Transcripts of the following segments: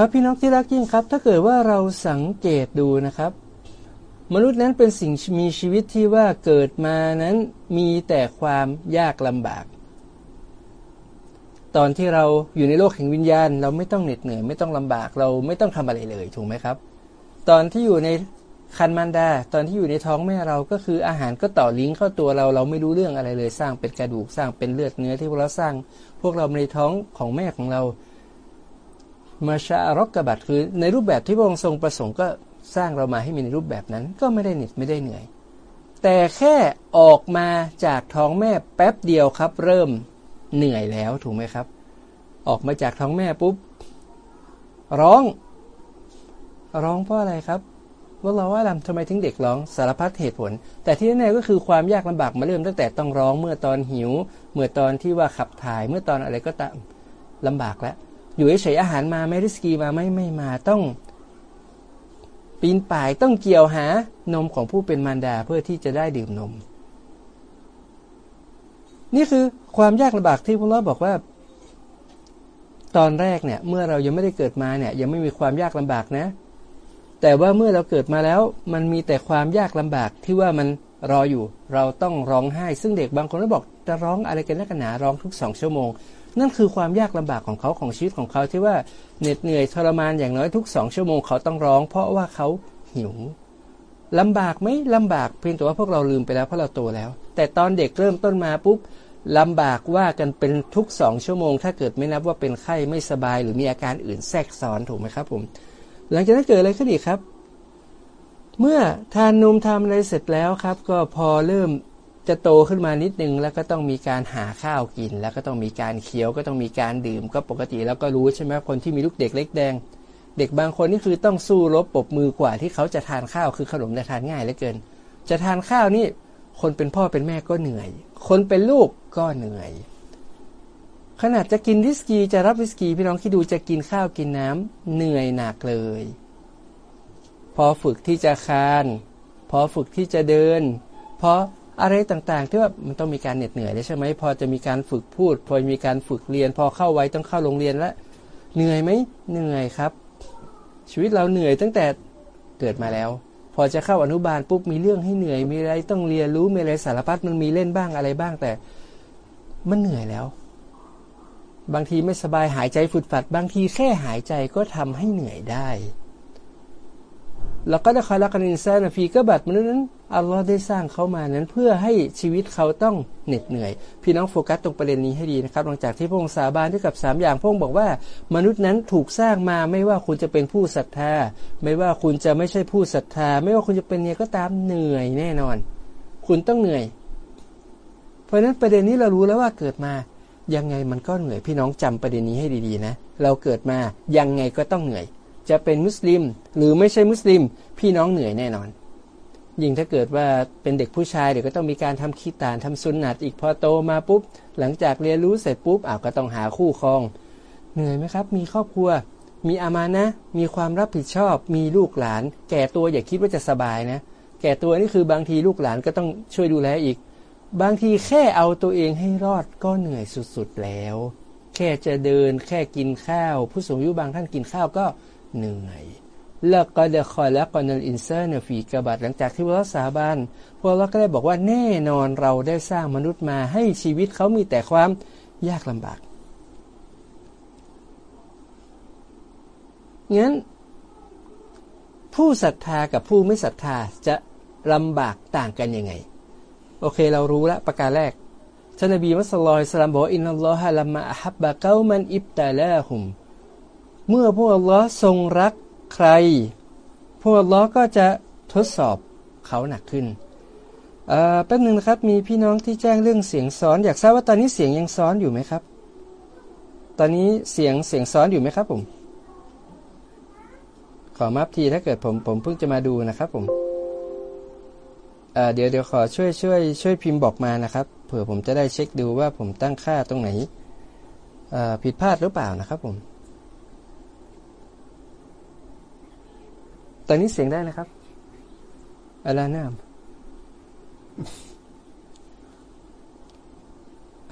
ครับพี่น้องที่รักยิ่งครับ ถ้าเกิดว่าเราสังเกตดูนะครับ มนุษย์นั้นเป็นสิ่งมีชีวิตที่ว่าเกิดมานั้นมีแต่ความยากลำบาก ตอนที่เราอยู่ในโลกแห่งวิญญาณ เราไม่ต้องเหน็ดเหนื่อยไม่ต้องลำบากเราไม่ต้องทำอะไรเลยถูกไหมครับ ตอนที่อยู่ในคันมันดาตอนที่อยู่ในท้องแม่เราก็คืออาหารก็ต่อลิงก์เข้าตัวเราเราไม่รู้เรื่องอะไรเลย สร้างเป็นกระดูกสร้างเป็นเลือดเนื้อที่พวกเราสร้าง พวกเราในท้องของแม่ของเรา มาชารกกบัตคือในรูปแบบที่พระองค์ทรงประสงค์ก็สร้างเรามาให้มีในรูปแบบนั้น ก็ไม่ได้เหน็ดไม่ได้เหนื่อย แต่แค่ออกมาจากท้องแม่แป๊บเดียวครับ เริ่มเหนื่อยแล้วถูกไหมครับ ออกมาจากท้องแม่ปุ๊บ ร้อง ร้องเพราะอะไรครับว่าเราว่าลำทำไมถึงเด็กร้องสารพัดเหตุผล แต่ที่แน่ๆก็คือความยากลำบากมาเริ่มตั้งแต่ต้องร้องเมื่อตอนหิว เมื่อตอนที่ว่าขับถ่ายเมื่อตอนอะไรก็ตามลำบากแล้ว อยู่เฉยอาหารมาไม่ริสกีมาไม่ไม่มาต้อง ปีนป่ายต้องเกี่ยวหานมของผู้เป็นมารดาเพื่อที่จะได้ดื่มนม นี่คือความยากลำบากที่พระเราบอกว่า ตอนแรกเนี่ย เมื่อเรายังไม่ได้เกิดมาเนี่ย ยังไม่มีความยากลำบากนะ แต่ว่าเมื่อเราเกิดมาแล้ว มันมีแต่ความยากลำบากที่ว่ามันรออยู่ เราต้องร้องไห้ ซึ่งเด็กบางคนก็บอกจะร้องอะไรกันนักหนาร้องทุกสองชั่วโมง นั่นคือความยากลำบากของเขาของชีวิตของเขาที่ว่าเหน็ดเหนื่อยทรมานอย่างน้อยทุกสองชั่วโมงเขาต้องร้อง เพราะว่าเขาหิวลำบากไหมลำบากเพียงแต่ว่าพวกเราลืมไปแล้วเพราะเราโตแล้ว แต่ตอนเด็กเริ่มต้นมาปุ๊บลำบากว่ากันเป็นทุกสองชั่วโมง ถ้าเกิดไม่นับว่าเป็นไข้ไม่สบายหรือมีอาการอื่นแทรกซ้อนถูกไหมครับผม หลังจากนั้นเกิดอะไรขึ้นอีกครับ เมื่อทานนมทำอะไรเสร็จแล้วครับ ก็พอเริ่ม จะโตขึ้นมานิดนึงแล้วก็ต้องมีการหาข้าวกิน แล้วก็ต้องมีการเคี้ยวก็ต้องมีการดื่ม ก็ปกติแล้วก็รู้ใช่ไหมคนที่มีลูกเด็กเล็กแดง เด็กบางคนนี่คือต้องสู้รบปบมือกว่าที่เขาจะทานข้าวคือขนมจะทานง่ายเหลือเกิน จะทานข้าวนี่คนเป็นพ่อเป็นแม่ก็เหนื่อย คนเป็นลูกก็เหนื่อย ขนาดจะกินวิสกี้จะรับวิสกี้พี่น้องคิดดูจะกินข้าวกินน้ำเหนื่อยหนักเลย พอฝึกที่จะคาน พอฝึกที่จะเดินพอ อะไรต่างๆ ที่ว่ามันต้องมีการเหน็ดเหนื่อยใช่ไหมพอจะมีการฝึกพูด พอมีการฝึกเรียน พอเข้าไว้ต้องเข้าโรงเรียนแล้วเหนื่อยไหมเหนื่อยครับ ชีวิตเราเหนื่อยตั้งแต่เกิดมาแล้ว พอจะเข้าอนุบาลปุ๊บมีเรื่องให้เหนื่อยมีอะไรต้องเรียนรู้มีอะไรสารพัดมันมีเล่นบ้างอะไรบ้างแต่มันเหนื่อยแล้ว บางทีไม่สบายหายใจฝุดฝัด บางทีแค่หายใจก็ทำให้เหนื่อยได้ แล้วก็ได้คอยละกันอินซานฟีกบัดมนุษย์นั้นอัลลอฮ์ได้สร้างเขามานั้นเพื่อให้ชีวิตเขาต้องเหน็ดเหนื่อย พี่น้องโฟกัสตรงประเด็นนี้ให้ดีนะครับ หลังจากที่พระองค์สาบานด้วยกับ 3 อย่างพระองค์บอกว่า มนุษย์นั้นถูกสร้างมาไม่ว่าคุณจะเป็นผู้ศรัทธา ไม่ว่าคุณจะไม่ใช่ผู้ศรัทธา ไม่ว่าคุณจะเป็นเนี่ยก็ตามเหนื่อยแน่นอน คุณต้องเหนื่อย เพราะฉะนั้นประเด็นนี้เรารู้แล้วว่าเกิดมายังไงมันก็เหนื่อยพี่น้องจำประเด็นนี้ให้ดีๆนะ เราเกิดมายังไงก็ต้องเหนื่อย จะเป็นมุสลิม หรือไม่ใช่มุสลิม พี่น้องเหนื่อยแน่นอน ยิ่งถ้าเกิดว่าเป็นเด็กผู้ชายเดี๋ยวก็ต้องมีการทำคีตานทำซุนนัดอีกพอโตมาปุ๊บ หลังจากเรียนรู้เสร็จปุ๊บอ้าวก็ต้องหาคู่ครอง เหนื่อยไหมครับ มีครอบครัว มีอามานะ มีความรับผิดชอบ มีลูกหลาน แก่ตัวอย่าคิดว่าจะสบายนะ แก่ตัวนี่คือบางทีลูกหลานก็ต้องช่วยดูแลอีก บางทีแค่เอาตัวเองให้รอดก็เหนื่อยสุดๆแล้วแค่จะเดินแค่กินข้าว ผู้สูงอายุบางท่านกินข้าวก็ เหนื่อยแล้วก็เดคอยแล้วกอนัลอินเซอร์เนฟีกบัดหลังจากที่พวกเราสาบานพวกเราก็ได้บอกว่าแน่นอนเราได้สร้างมนุษย์มาให้ชีวิตเขามีแต่ความยากลำบากงั้น ผู้ศรัทธากับผู้ไม่ศรัทธาจะลำบากต่างกันยังไง โอเคเรารู้แล้วประการแรกท่านนบีมุสลิมสลามบอกอินนัลลอฮะลัมมาอัฮับบะเกามันอิบตาลาฮุม เมื่อพวกอัลลอฮ์ทรงรักใคร พวกอัลลอฮ์ก็จะทดสอบเขาหนักขึ้นแป๊บหนึ่งนะครับมีพี่น้องที่แจ้งเรื่องเสียงซ้อน อยากทราบว่าตอนนี้เสียงยังซ้อนอยู่ไหมครับ ตอนนี้เสียงเสียงซ้อนอยู่ไหมครับผม ขอมาพทีถ้าเกิดผมผมเพิ่งจะมาดูนะครับผมเดี๋ยวเดี๋ยวขอช่วยช่วยช่วยพิมพ์บอกมานะครับ เผื่อผมจะได้เช็คดูว่าผมตั้งค่าตรงไหนผิดพลาดหรือเปล่านะครับผม ตอนนี้เสียงได้นะครับอัลาฮาม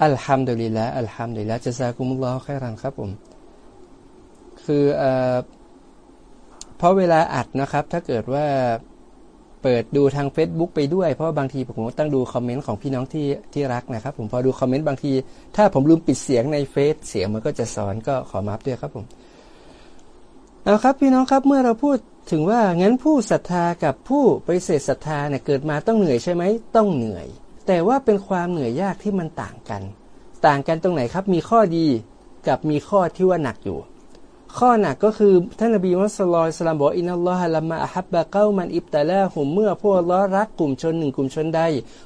อัลฮัมดุลิลละอัลฮัมดุลิลละจะซากุมุลลอฮ์แค่รันครับผม คือเพราะเวลาอัดนะครับ ถ้าเกิดว่าเปิดดูทาง Facebook ไปด้วย เพราะบางทีผมต้องดูคอมเมนต์ของพี่น้องที่ที่รักนะครับ ผมพอดูคอมเมนต์บางที ถ้าผมลืมปิดเสียงในเฟซเสียงมันก็จะสอนก็ขอมาฟด้วยครับผม เอาครับพี่น้องครับเมื่อเราพูดถึงว่างั้นผู้ศรัทธากับผู้ปฏิเสธศรัทธาเนี่ยเกิดมาต้องเหนื่อยใช่ไหมต้องเหนื่อย แต่ว่าเป็นความเหนื่อยยากที่มันต่างกัน ต่างกันตรงไหนครับมีข้อดีกับมีข้อที่ว่าหนักอยู่ ข้อหนักก็คือท่านนบีมุสลิมสลามบอกอินนัลลอฮะลัมาอับบะเก้ามันอิบตะลาหุมเมื่อพวกล้อรักกลุ่มชนหนึ่งกลุ่มชนใด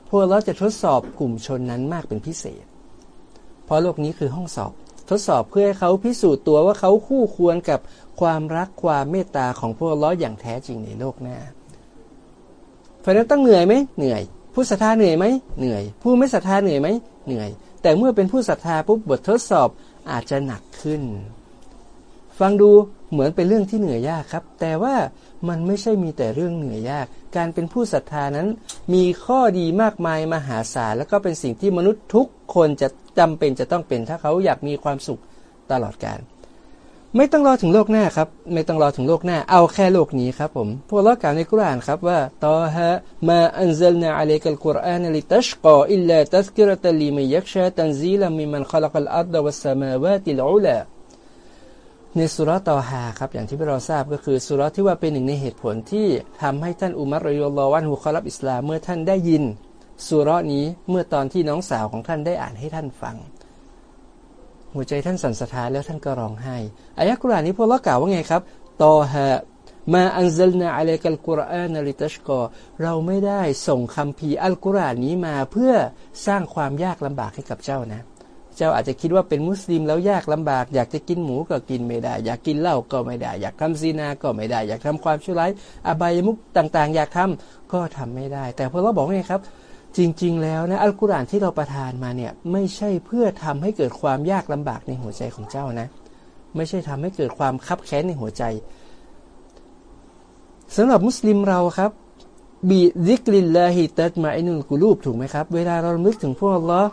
พวกล้อจะทดสอบกลุ่มชนนั้นมากเป็นพิเศษ เพราะโลกนี้คือห้องสอบ ทดสอบเพื่อให้เขาพิสูจน์ตัวว่าเขาคู่ควรกับความรักความเมตตาของพวกล้ออย่างแท้จริงในโลกหน้าเพราะนั้นต้องเหนื่อยไหมเหนื่อย ผู้ศรัทธาเหนื่อยไหมเหนื่อย ผู้ไม่ศรัทธาเหนื่อยไหมเหนื่อย แต่เมื่อเป็นผู้ศรัทธาปุ๊บบททดสอบอาจจะหนักขึ้น ฟังดูเหมือนเป็นเรื่องที่เหนื่อยยากครับ แต่ว่า มันไม่ใช่มีแต่เรื่องเหนื่อยยาก การเป็นผู้ศรัทธานั้น มีข้อดีมากมายมหาศาล แล้วก็เป็นสิ่งที่มนุษย์ทุกคนจะจำเป็นจะต้องเป็น ถ้าเขาอยากมีความสุขตลอดกาลไม่ต้องรอถึงโลกหน้าครับ ไม่ต้องรอถึงโลกหน้า เอาแค่โลกนี้ครับผม พวกเรากล่าวในกุรานครับว่าطه ما أنزلنا عليك القرآن لتشقى إلا تذكرة لمن يخشى تنزيلا ممن خلق الأرض والسماوات العلى ในสุรตอฮาครับอย่างที่เราทราบก็คือสุรที่ว่าเป็นหนึ่งในเหตุผลที่ทำให้ท่านอุมัรرضي الله عنه เข้ารับอิสลามเมื่อท่านได้ยินสุรนี้เมื่อตอนที่น้องสาวของท่านได้อ่านให้ท่านฟัง หัวใจท่านสั่นสะท้านแล้วท่านก็ร้องไห้อายะกุรานี้พวกเรากล่าวว่าไงครับตอฮะมาอันซัลนาอะลัยกัลกุรอานลิตัชกอเราไม่ได้ส่งคำพีอัลกุรอานนี้มาเพื่อสร้างความยากลำบากให้กับเจ้านะ เจ้าอาจจะคิดว่าเป็นมุสลิมแล้วยากลำบาก อยากจะกินหมูก็กินไม่ได้ อยากกินเหล้าก็ไม่ได้ อยากทำซีนาก็ไม่ได้ อยากทำความชั่วร้ายอบายมุกต่างๆ อยากทำก็ทำไม่ได้ แต่พวกเราบอกไงครับ จริง ๆ แล้วนะอัลกุรอานที่เราประทานมาเนี่ยไม่ใช่เพื่อทำให้เกิดความยากลำบากในหัวใจของเจ้านะ ไม่ใช่ทำให้เกิดความคับแค้นในหัวใจสำหรับมุสลิมเราครับبذكر الله تطمئن القلوبถูกไหมครับ เวลาเรารำลึกถึงพวกอัลลอฮ์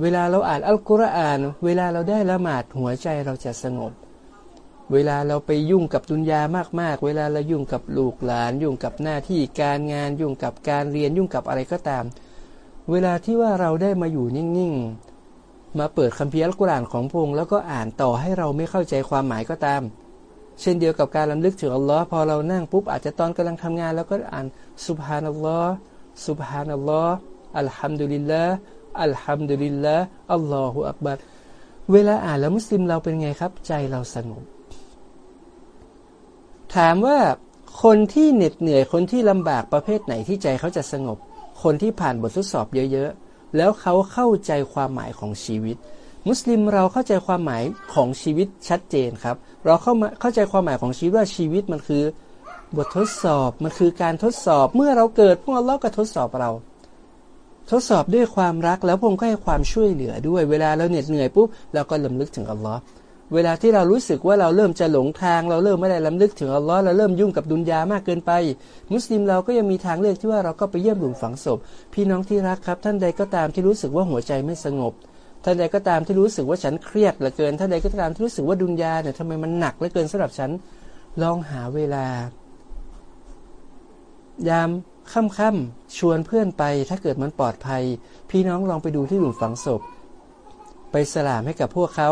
เวลาเราอ่านอัลกุรอาน เวลาเราได้ละหมาดหัวใจเราจะสงบ เวลาเราไปยุ่งกับดุนยามากๆ เวลาเรายุ่งกับลูกหลาน ยุ่งกับหน้าที่การงาน ยุ่งกับการเรียนยุ่งกับอะไรก็ตาม เวลาที่ว่าเราได้มาอยู่นิ่งๆ มาเปิดคัมภีร์อัลกุรอานของพงแล้วก็อ่านต่อให้เราไม่เข้าใจความหมายก็ตาม เช่นเดียวกับการลำลึกถึงอัลลอฮ์พอเรานั่งปุ๊บอาจจะตอนกำลังทำงาน แล้วก็อ่านสุบฮานัลลอฮ์สุบฮานัลลอฮ์อัลฮัมดุลิลละ อัลฮัมดุลิลละอัลลอฮฺอักบัรเวลาอ่านแล้วมุสลิมเราเป็นไงครับ ใจเราสงบถามว่าคนที่เหน็ดเหนื่อยคนที่ลำบากประเภทไหนที่ใจเขาจะสงบ คนที่ผ่านบททดสอบเยอะๆ แล้วเขาเข้าใจความหมายของชีวิต มุสลิมเราเข้าใจความหมายของชีวิตชัดเจนครับ เราเข้ามาเข้าใจความหมายของชีวิตว่าชีวิตมันคือบททดสอบมันคือการทดสอบเมื่อเราเกิดพวกเราก็ทดสอบเรา ทดสอบด้วยความรักแล้วพงก็ให้ความช่วยเหลือด้วย เวลาเราเหน็ดเหนื่อยปุ๊บเราก็ลำลึกถึงอัลลอฮ์เวลาที่เรารู้สึกว่าเราเริ่มจะหลงทาง เราเริ่มไม่ได้ลำลึกถึงอัลลอฮ์เราเริ่มยุ่งกับดุนยามากเกินไป มุสลิมเราก็ยังมีทางเลือกที่ว่าเราก็ไปเยี่ยมหลุมฝังศพ พี่น้องที่รักครับ ท่านใดก็ตามที่รู้สึกว่าหัวใจไม่สงบ ท่านใดก็ตามที่รู้สึกว่าฉันเครียดเหลือเกิน ท่านใดก็ตามที่รู้สึกว่าดุนยาเนี่ยทำไมมันหนักเหลือเกินสำหรับฉันลองหาเวลายาม ค่ำๆชวนเพื่อนไปถ้าเกิดมันปลอดภัย พี่น้องลองไปดูที่หลุมฝังศพ ไปสลามให้กับพวกเขา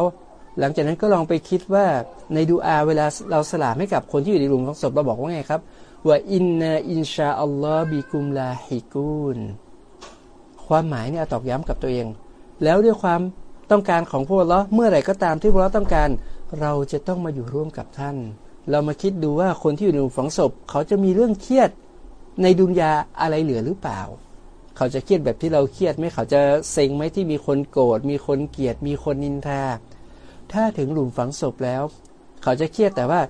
หลังจากนั้นก็ลองไปคิดว่าในดูอาเวลาเราสลามให้กับคนที่อยู่ในหลุมของศพเราบอกว่าไงครับว่าอินนาอินชาอัลลอฮ์บิกุมลาฮิกุนความหมายเนี่ยตอกย้ำกับตัวเอง แล้วด้วยความต้องการของพวกเราเมื่อไหร่ก็ตามที่พวกเราต้องการ เราจะต้องมาอยู่ร่วมกับท่าน เรามาคิดดูว่าคนที่อยู่ในหลุมฝังศพ เขาจะมีเรื่องเครียด ในดุนยาอะไรเหลือหรือเปล่า เขาจะเครียดแบบที่เราเครียดไหมเขาจะเซ็งไหมที่มีคนโกรธมีคนเกลียดมีคนนินทา ถ้าถึงหลุมฝังศพแล้ว เขาจะเครียดแต่ว่า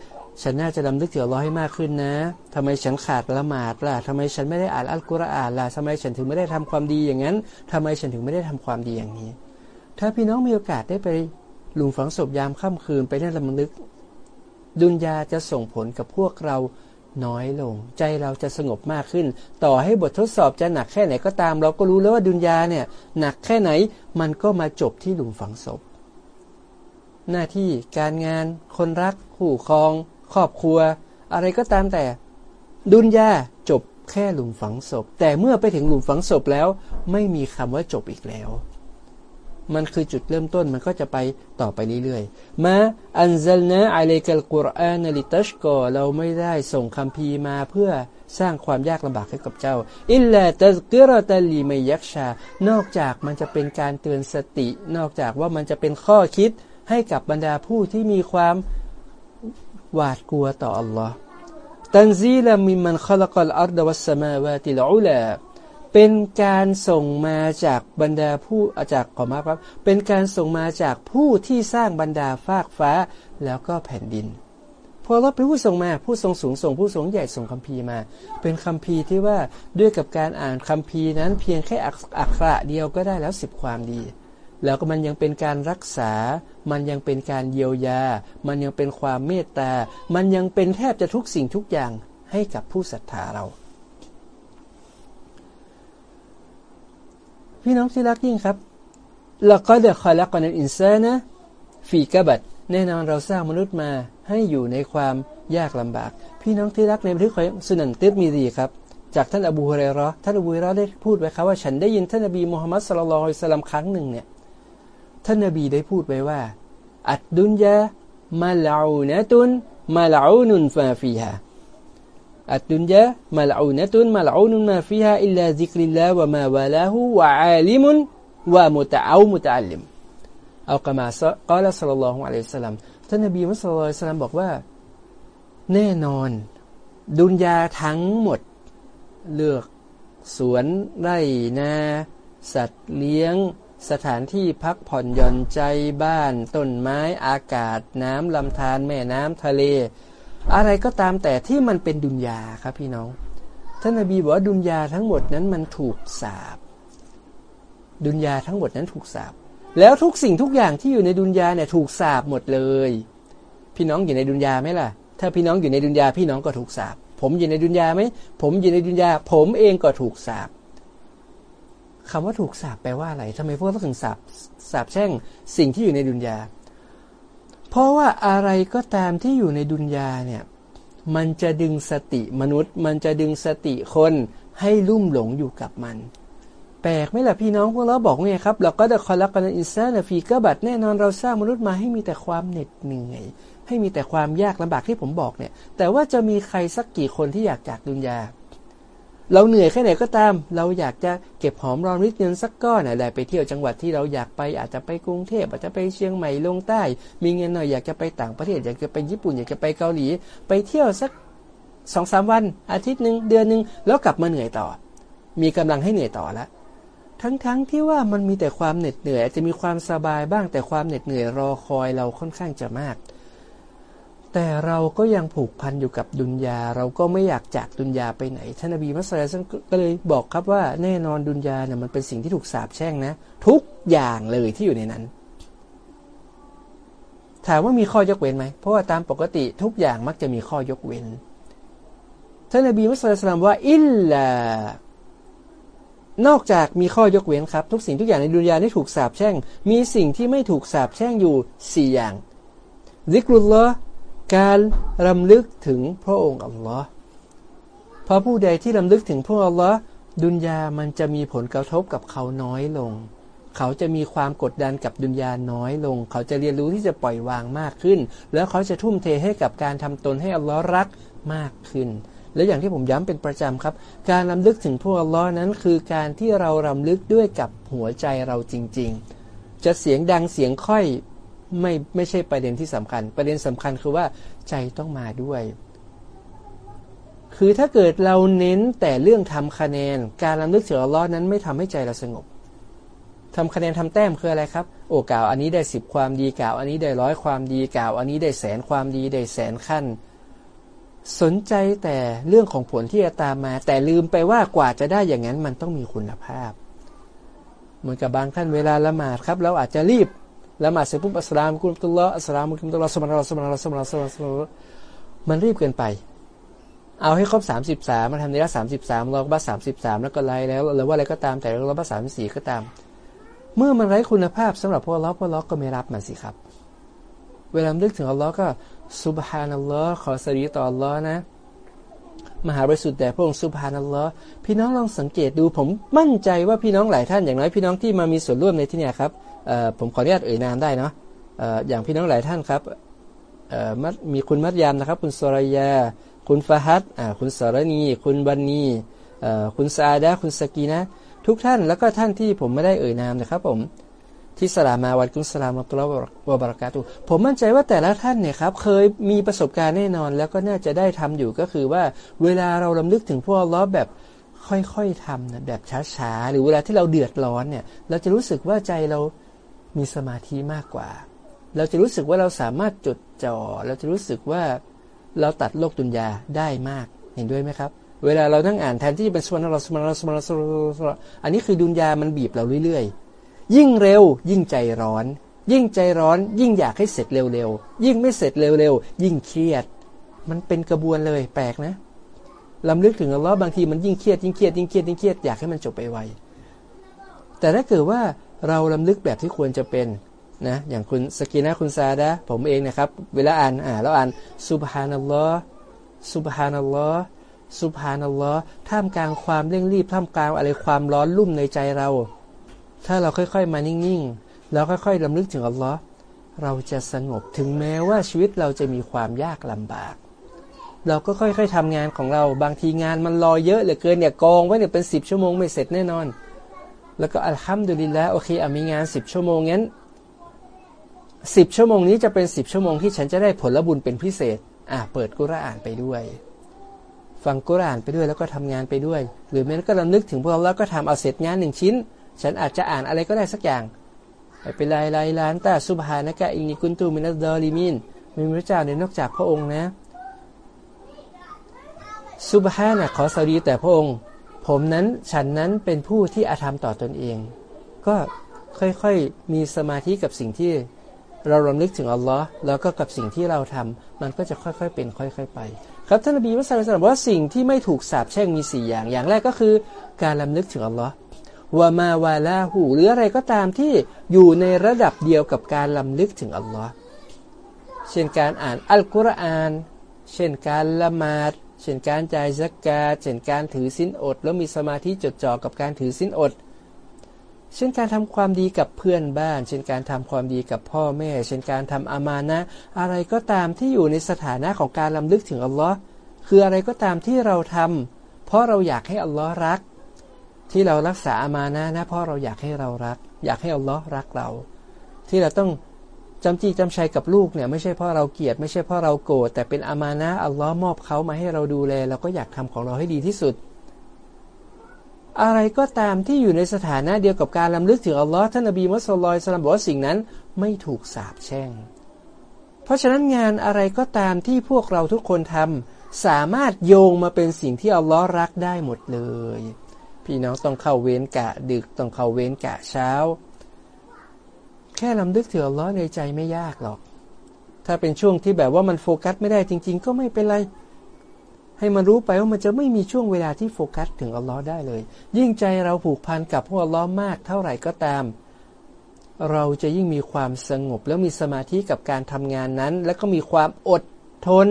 ฉันน่าจะลำลึกถึงอัลลอฮ์ให้มากขึ้นนะทำไมฉันขาดละหมาดล่ะทำไมฉันไม่ได้อ่านอัลกุรอานล่ะทำไมฉันถึงไม่ได้ทำความดีอย่างนั้นทำไมฉันถึงไม่ได้ทำความดีอย่างนี้ ถ้าพี่น้องมีโอกาสได้ไปหลุมฝังศพยามค่ำคืนไปนั่งลำลึก ดุนยาจะส่งผลกับพวกเรา น้อยลง ใจเราจะสงบมากขึ้น ต่อให้บททดสอบจะหนักแค่ไหนก็ตาม เราก็รู้แล้วว่าดุนยาเนี่ย หนักแค่ไหนมันก็มาจบที่หลุมฝังศพ หน้าที่การงาน คนรักคู่ครอง ครอบครัว อะไรก็ตามแต่ ดุนยาจบแค่หลุมฝังศพ แต่เมื่อไปถึงหลุมฝังศพแล้ว ไม่มีคำว่าจบอีกแล้ว มันคือจุดเริ่มต้นมันก็จะไปต่อไปเรื่อยๆมาอันซัลนะอะลัยกัลกุรอานลิตัชกอเราไม่ได้ส่งคำพีมาเพื่อสร้างความยากลำบากให้กับเจ้า อิลลาตัซกิรตลีไมยักชา นอกจากมันจะเป็นการเตือนสติ นอกจากว่ามันจะเป็นข้อคิดให้กับบรรดาผู้ที่มีความหวาดกลัวต่ออัลลอฮ์ตันซีลมิมันขลักลอัรดวัสมาวาติลอุลา เป็นการส่งมาจากบรรดาผู้อาจากขอมาครับ เป็นการส่งมาจากผู้ที่สร้างบรรดาฟากฟ้าแล้วก็แผ่นดินพอเราเป็นผู้ส่งมาผู้ทรงสูงส่งผู้ทรงใหญ่ส่งคัมภีร์มา เป็นคัมภีร์ที่ว่าด้วยกับการอ่านคัมภีร์นั้นเพียงแค่อักขระเดียวก็ได้แล้วสิบความดี แล้วก็มันยังเป็นการรักษา มันยังเป็นการเยียวยา มันยังเป็นความเมตตา มันยังเป็นแทบจะทุกสิ่งทุกอย่างให้กับผู้ศรัทธาเรา พี่น้องที่รักยิ่งครับแล้วก็لقد خلقنا الإنسان في كبدแน่นอนเราสร้างมนุษย์มาให้อยู่ในความยากลำบาก พี่น้องที่รักในบันทึกของสุนันติดมีดีครับ จากท่านอบูฮุเรรอท่านอบูฮุเรรอได้พูดไว้ครับว่าฉันได้ยินท่านนบีมูฮัมมัดصلى الله عليه وسلمครั้งหนึ่งเนี่ยท่านนบีได้พูดไว้ว่า الدنيا ملعونة ملعون ما فيها الدنيا ملعونة ملعون ما فيها إلا ذكر الله وما والاه وعالمวะมุตะอูมุตะอัลลิมเอากามาซกาลสัลลัลลอฮุอะลัยฮิสสลามท่านนบีมุสลิมสลามบอกว่า แน่นอน ดุนยาทั้งหมด เลือก สวนไร่นา สัตว์เลี้ยง สถานที่พักผ่อนหย่อนใจบ้าน ต้นไม้อากาศ น้ำลำธารแม่น้ำทะเล อะไรก็ตามแต่ที่มันเป็นดุนยาครับพี่น้อง ท่านนบีบอกว่าดุนยาทั้งหมดนั้นมันถูกสาบ ดุนยาทั้งหมดนั้นถูกสาบ แล้วทุกสิ่งทุกอย่างที่อยู่ในดุนยาเนี่ยถูกสาบหมดเลย พี่น้องอยู่ในดุนยาไหมล่ะ ถ้าพี่น้องอยู่ในดุนยาพี่น้องก็ถูกสาบ ผมอยู่ในดุนยาไหม ผมอยู่ในดุนยา ผมเองก็ถูกสาบคำว่าถูกสาบแปลว่าอะไรทำไมพวกเราถึงสาบสาบแช่งสิ่งที่อยู่ในดุนยา เพราะว่าอะไรก็ตามที่อยู่ในดุนยาเนี่ย มันจะดึงสติมนุษย์ มันจะดึงสติคนให้ลุ่มหลงอยู่กับมัน แปลกไหมล่ะพี่น้องพวกเราบอกไงครับเราก็จะคอลักกันอินซานฟีกบัตแน่นอนเราสร้างมนุษย์มาให้มีแต่ความเหน็ดเหนื่อยให้มีแต่ความยากลำบากที่ผมบอกเนี่ย แต่ว่าจะมีใครสักกี่คนที่อยากจากดุนยา เราเหนื่อยแค่ไหนก็ตาม เราอยากจะเก็บหอมรอมริบเงินสักก้อนอะไรไปเที่ยวจังหวัดที่เราอยากไปอาจจะไปกรุงเทพอาจจะไปเชียงใหม่ลงใต้ มีเงินหน่อยอยากจะไปต่างประเทศอยากจะไปญี่ปุ่นอยากจะไปเกาหลี ไปเที่ยวสักสองสามวันอาทิตย์หนึ่งเดือนหนึ่งแล้วกลับมาเหนื่อยต่อ มีกำลังให้เหนื่อยต่อแล้วทั้งๆทที่ว่ามันมีแต่ความเหน็ดเหนื่อยจะมีความสบายบ้างแต่ความเหน็ดเหนื่อยรอคอยเราค่อนข้างจะมาก แต่เราก็ยังผูกพันอยู่กับดุนยา เราก็ไม่อยากจากดุนยาไปไหน ท่านอบีมัสลิมก็เลยบอกครับว่าแน่นอนดุนยาเนี่ยมันเป็นสิ่งที่ถูกสาปแช่งนะ ทุกอย่างเลยที่อยู่ในนั้น ถามว่ามีข้อยกเว้นไหม เพราะว่าตามปกติทุกอย่างมักจะมีข้อยกเว้น ท่านอบีมัสลิมว่าอิลลานอกจากมีข้อยกเว้นครับ ทุกสิ่งทุกอย่างในดุนยาที่ถูกสาปแช่ง มีสิ่งที่ไม่ถูกสาปแช่งอยู่สี่อย่างซิกรุลลอ การรำลึกถึงพระองค์อัลลอฮ์พระผู้ใดที่รำลึกถึงพระองค์อัลลอฮ์ดุนยามันจะมีผลกระทบกับเขาน้อยลง เขาจะมีความกดดันกับดุนยาน้อยลง เขาจะเรียนรู้ที่จะปล่อยวางมากขึ้น แล้วเขาจะทุ่มเทให้กับการทำตนให้อัลลอฮ์รักมากขึ้น และอย่างที่ผมย้ำเป็นประจำครับ การรำลึกถึงพวกอัลลอฮ์นั้นคือการที่เรารำลึกด้วยกับหัวใจเราจริง ๆ จะเสียงดังเสียงค่อย ไม่ไม่ใช่ประเด็นที่สำคัญ ประเด็นสำคัญคือว่าใจต้องมาด้วย คือถ้าเกิดเราเน้นแต่เรื่องทำคะแนน การรำลึกถึงอัลลอฮ์นั้นไม่ทำให้ใจเราสงบทำคะแนนทำแต้มคืออะไรครับ โอ้กล่าว อันนี้ได้สิบความดีกล่าว อันนี้ได้ร้อยความดีกล่าว อันนี้ได้แสนความดีได้แสนขั้น สนใจแต่เรื่องของผลที่จะตามมา แต่ลืมไปว่ากว่าจะได้อย่างนั้นมันต้องมีคุณภาพ เหมือนกับบางท่านเวลาละหมาดครับ เราอาจจะรีบ ละหมาดเสร็จปุ๊บอัสลามกุลตุลลออัสลามกุลตุลลอสมาลสมาลสมาลสมาลมันรีบเกินไป เอาให้ครบสามสิบสามมาทำในระสามสิบสามเราบ้าสามสิบสามแล้วก็ไล่แล้วหรือว่าอะไรก็ตามแต่เราบ้าสามสี่ก็ตาม เมื่อมันไร้คุณภาพสำหรับพวกเราพวกเราก็ไม่รับมันสิครับ เวลานึกถึงอัลลอฮ์ก็ซุบฮานัลลอฮ์ขอสรีต่ออัลลอฮ์นะมหาบริสุทธิ์แด่พระองค์ซุบฮานัลลอฮ์พี่น้องลองสังเกตดูผมมั่นใจว่าพี่น้องหลายท่านอย่างน้อยพี่น้องที่มามีส่วนร่วมในที่นี้ครับ ผมขออนุญาตเอ่ยนามได้เนาะอย่างพี่น้องหลายท่านครับมีคุณมัตยามนะครับ คุณสรยา คุณฟาฮัดคุณสารณี คุณบันนีคุณซาดาคุณสกีนะ ทุกท่านแล้วก็ท่านที่ผมไม่ได้เอ่ยนามนะครับผมที่สลามาวันกุสลามอัตุลวะบารากาตุผมมั่นใจว่าแต่ละท่านเนี่ยครับเคยมีประสบการณ์แน่นอน แล้วก็น่าจะได้ทำอยู่ก็คือว่าเวลาเราลำลึกถึงพวกล้อแบบค่อยๆทำนะแบบช้าๆหรือเวลาที่เราเดือดร้อนเนี่ย เราจะรู้สึกว่าใจเรา มีสมาธิมากกว่า เราจะรู้สึกว่าเราสามารถจดจ่อ เราจะรู้สึกว่าเราตัดโลกดุนยาได้มาก เห็นด้วยไหมครับ เวลาเรานั่งอ่านแทนที่จะเป็นสมานเราสมานเราสมานเราอันนี้คือดุนยามันบีบเราเรื่อยๆ ยิ่งเร็ว ยิ่งใจร้อน ยิ่งใจร้อน ยิ่งอยากให้เสร็จเร็วๆ ยิ่งไม่เสร็จเร็วๆ ยิ่งเครียด มันเป็นกระบวนเลยแปลกนะลำลึกถึงอัลลอฮ์บางทีมันยิ่งเครียดยิ่งเครียดยิ่งเครียดยิ่งเครียดอยากให้มันจบไปไวแต่ถ้าเกิดว่า เราลำลึกแบบที่ควรจะเป็นนะอย่างคุณสกีนะคุณซาดะผมเองนะครับ เวลาอ่านอ่าเราอ่านซุบฮานัลลอฮ์ซุบฮานัลลอฮ์ซุบฮานัลลอฮ์ท่ามกลางความเร่งรีบท่ามกลางอะไรความร้อนรุ่มในใจเรา ถ้าเราค่อยๆ มานิ่งๆแล้วค่อยๆลำลึกถึงอัลลอฮ์เราจะสงบถึงแม้ว่าชีวิตเราจะมีความยากลำบาก เราก็ค่อยๆทำงานของเราบางทีงานมันรอเยอะเหลือเกินเนี่ยกองไว้เนี่ยเป็นสิบชั่วโมงไม่เสร็จแน่นอน แล้วก็อัลฮัมดุลิลละโอเคอมีงานสิบชั่วโมงงั้นสิบชั่วโมงนี้จะเป็นสิบชั่วโมงที่ฉันจะได้ผลบุญเป็นพิเศษ อะเปิดกุรอานไปด้วย ฟังกุรอานไปด้วยแล้วก็ทำงานไปด้วย หรือแม้ก็รำลึกถึงพวกเราแล้วก็ทำเอาเสร็จงานหนึ่งชิ้น ฉันอาจจะอ่านอะไรก็ได้สักอย่างไปلا إله إلا أنت سبحانك إني كنت من الظالمينมีพระเจ้าในนอกจากพระองค์นะ สุบฮานะขอสวัสดีแต่พระองค์ ผมนั้นฉันนั้นเป็นผู้ที่อาธรรมต่อตอนเอง ก็ค่อยๆมีสมาธิกับสิ่งที่เรารำลึกถึงอัลลอฮ์แล้วก็กับสิ่งที่เราทำมันก็จะค่อยๆเป็นค่อย ๆ ไป ครับท่านนบีมุสลิมบอกว่าสิ่งที่ไม่ถูกสาปแช่งมีสี่อย่าง อย่างแรกก็คือ การรำลึกถึงอัลลอฮ์วามาวาลาหูหรืออะไรก็ตามที่อยู่ในระดับเดียวกับการลำลึกถึงอัลลอฮ์เช่นการอ่านอัลกุรอาน เช่นการละหมาด เช่นการจ่ายซักกาเช่นการถือสินอด แล้วมีสมาธิจดจ่อกับการถือสินอด เช่นการทำความดีกับเพื่อนบ้าน เช่นการทำความดีกับพ่อแม่ เช่นการทำอามานะ อะไรก็ตามที่อยู่ในสถานะของการลำลึกถึงอัลลอฮ์คืออะไรก็ตามที่เราทำเพราะเราอยากให้อัลลอฮ์รัก ที่เรารักษาอามานะนะเพราะเราอยากให้เรารัก อยากให้อัลลอฮ์รักเรา ที่เราต้อง จำจีจำชัยกับลูกเนี่ยไม่ใช่เพราะเราเกลียดไม่ใช่เพราะเราโกรธแต่เป็นอามานะอัลลอฮ์มอบเขามาให้เราดูแล เราก็อยากทำของเราให้ดีที่สุด อะไรก็ตามที่อยู่ในสถานะเดียวกับการลำลึกถึงอัลลอฮ์ท่านนบีมุสลิมสลามบอกว่าสิ่งนั้นไม่ถูกสาปแช่ง เพราะฉะนั้นงานอะไรก็ตามที่พวกเราทุกคนทำสามารถโยงมาเป็นสิ่งที่อัลลอฮ์รักได้หมดเลย พี่น้องต้องเข้าเว้นกะดึกต้องเข้าเว้นกะเช้า แค่ลำลึกถึงอัลลอฮ์ในใจไม่ยากหรอก ถ้าเป็นช่วงที่แบบว่ามันโฟกัสไม่ได้จริง ๆ ก็ไม่เป็นไร ให้มันรู้ไปว่ามันจะไม่มีช่วงเวลาที่โฟกัสถึงอัลลอฮ์ได้เลย ยิ่งใจเราผูกพันกับพวกอัลลอฮ์มากเท่าไหร่ก็ตาม เราจะยิ่งมีความสงบ แล้วมีสมาธิกับการทำงานนั้น แล้วก็มีความอดทน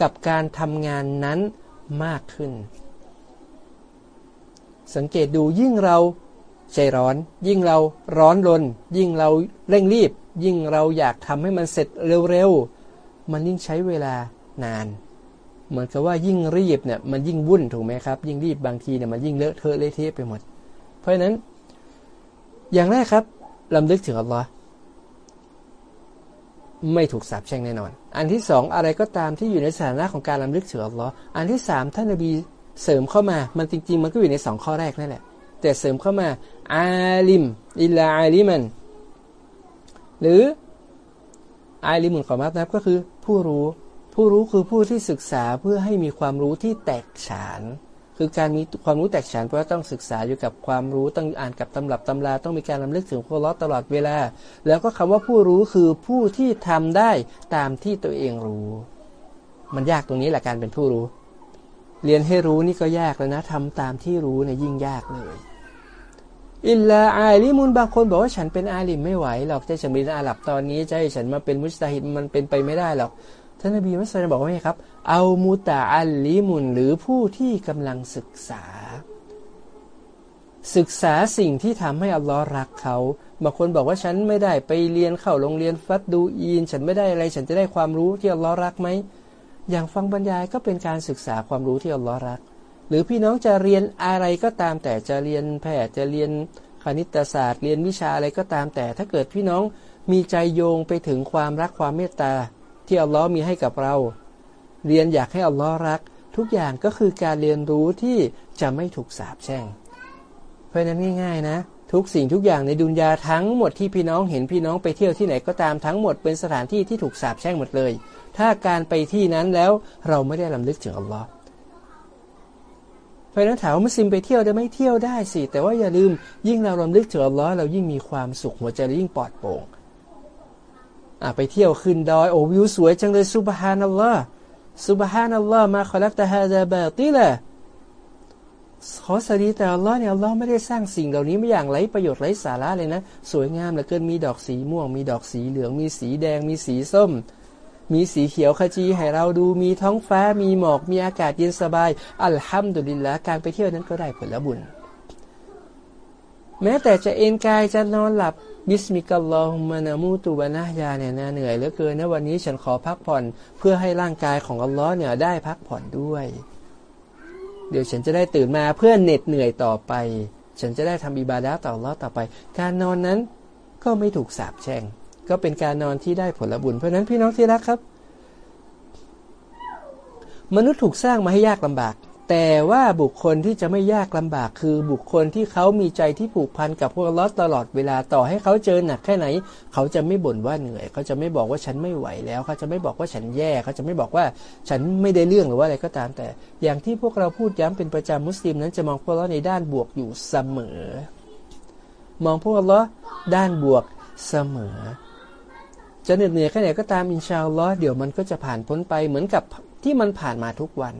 กับการทำงานนั้นมากขึ้น สังเกตดูยิ่งเรา ใจร้อน ยิ่งเราร้อนรนยิ่งเราเร่งรีบ ยิ่งเราอยากทำให้มันเสร็จเร็วๆ มันยิ่งใช้เวลานาน เหมือนกับว่ายิ่งรีบเนี่ยมันยิ่งวุ่นถูกไหมครับ ยิ่งรีบบางทีเนี่ยมันยิ่งเลอะเทอะเละเทะไปหมด เพราะฉะนั้น อย่างแรกครับลำลึกถึงอัลลอฮ์ไม่ถูกสาปแช่งแน่นอน อันที่สองอะไรก็ตามที่อยู่ในสถานะของการลำลึกถึงอัลลอฮ์อันที่สามท่านนบีเสริมเข้ามา มันจริง ๆ มันก็อยู่ในสองข้อแรกนั่นแหละ แต่เสริมเข้ามา อาลิมอิลาอาลิมัน หรืออาลิมุนขอมานะครับก็คือผู้รู้ผู้รู้คือผู้ที่ศึกษาเพื่อให้มีความรู้ที่แตกฉาน คือการมีความรู้แตกฉานเพราะต้องศึกษาอยู่กับความรู้ต้องอ่านกับตำรับตำราต้องมีการลำลึกถึงพระลอตลอดเวลา แล้วก็คำว่าผู้รู้คือผู้ที่ทำได้ตามที่ตัวเองรู้ มันยากตรงนี้แหละการเป็นผู้รู้ เรียนให้รู้นี่ก็ยากแล้วนะทำตามที่รู้เนี่ยยิ่งยากเลย อิลลาอาลิมุนบางคนบอกว่าฉันเป็นอาลิมไม่ไหวหรอกจะฉันเป็นอาหลับตอนนี้จะให้ฉันมาเป็นมุสตาฮิดมันเป็นไปไม่ได้หรอกท่านนบีมุสลิมบอกว่าไงครับ เอามุตาอัลลิมุนหรือผู้ที่กำลังศึกษา ศึกษาสิ่งที่ทำให้อัลลอฮ์รักเขาบางคนบอกว่าฉันไม่ได้ไปเรียนเข้าโรงเรียนฟัดดูอีน ฉันไม่ได้อะไรฉันจะได้ความรู้ที่อัลลอฮ์รักไหมอย่างฟังบรรยายก็เป็นการศึกษาความรู้ที่อัลลอฮ์รัก หรือพี่น้องจะเรียนอะไรก็ตามแต่จะเรียนแพทย์จะเรียนคณิตศาสตร์ เรียนวิชาอะไรก็ตามแต่ ถ้าเกิดพี่น้องมีใจโยงไปถึงความรักความเมตตา ที่อัลลอฮ์มีให้กับเรา เรียนอยากให้อัลลอฮ์รัก ทุกอย่างก็คือการเรียนรู้ที่จะไม่ถูกสาปแช่ง เพราะนั้นง่าย ๆ นะ ทุกสิ่งทุกอย่างในดุนยาทั้งหมดที่พี่น้องเห็นพี่น้องไปเที่ยวที่ไหนก็ตามทั้งหมดเป็นสถานที่ที่ถูกสาปแช่งหมดเลย ถ้าการไปที่นั้นแล้วเราไม่ได้ลำลึกถึงอัลลอฮ์ เพราะนั้นถามว่ามุสลิมไปเที่ยวได้ไม่เที่ยวได้สิ แต่ว่าอย่าลืมยิ่งเราลำลึกถึงอัลลอฮ์เรายิ่งมีความสุขหัวใจยิ่งปลอดโปร่งอ่ไปเที่ยวขึ้นดอยโอ้วิวสวยจังเลยซุบฮานัลลอฮ์ซุบฮานัลลอฮ์มาขลักตะฮาซาบาติละขอสดีแต่อัลลอฮ์เนี่ยอัลลอฮ์ไม่ได้สร้างสิ่งเหล่านี้มาอย่างไร้ประโยชน์ไร้สาระเลยนะ สวยงามเหลือเกินมีดอกสีม่วง มีดอกสีเหลือง มีสีแดง มีสีส้ม มีสีเขียวขจีให้เราดูมีท้องฟ้ามีหมอกมีอากาศเย็นสบาย الحمد لله การไปเที่ยวนั้นก็ได้ผลบุญ แม้แต่จะเอนกายจะนอนหลับباسمك اللهم نموت ونحيا เนี่ยนะเหนื่อยเหลือเกินนะวันนี้ฉันขอพักผ่อน เพื่อให้ร่างกายของอัลลอฮ์เนี่ยได้พักผ่อนด้วย เดี๋ยวฉันจะได้ตื่นมาเพื่อเหน็ดเหนื่อยต่อไป ฉันจะได้ทำอิบาดะต่ออัลลอฮ์ต่อไป การนอนนั้นก็ไม่ถูกสาปแช่ง ก็เป็นการนอนที่ได้ผลบุญ เพราะนั้นพี่น้องที่รักครับ มนุษย์ถูกสร้างมาให้ยากลำบาก แต่ว่าบุคคลที่จะไม่ยากลำบาก คือบุคคลที่เขามีใจที่ผูกพันกับพวกลอสตลอดเวลาต่อให้เขาเจอหนักแค่ไหน เขาจะไม่บ่นว่าเหนื่อย เขาจะไม่บอกว่าฉันไม่ไหวแล้ว เขาจะไม่บอกว่าฉันแย่ เขาจะไม่บอกว่าฉันไม่ได้เรื่องหรือว่าอะไรก็ตาม แต่ อย่างที่พวกเราพูดย้ำเป็นประจำมุสลิมนั้นจะมองพวกเราในด้านบวกอยู่เสมอ มองพวกเราด้านบวกเสมอ จะเหนื่อยแค่ไหนก็ตามอินชาอัลลอฮ์เดี๋ยวมันก็จะผ่านพ้นไปเหมือนกับที่มันผ่านมาทุกวัน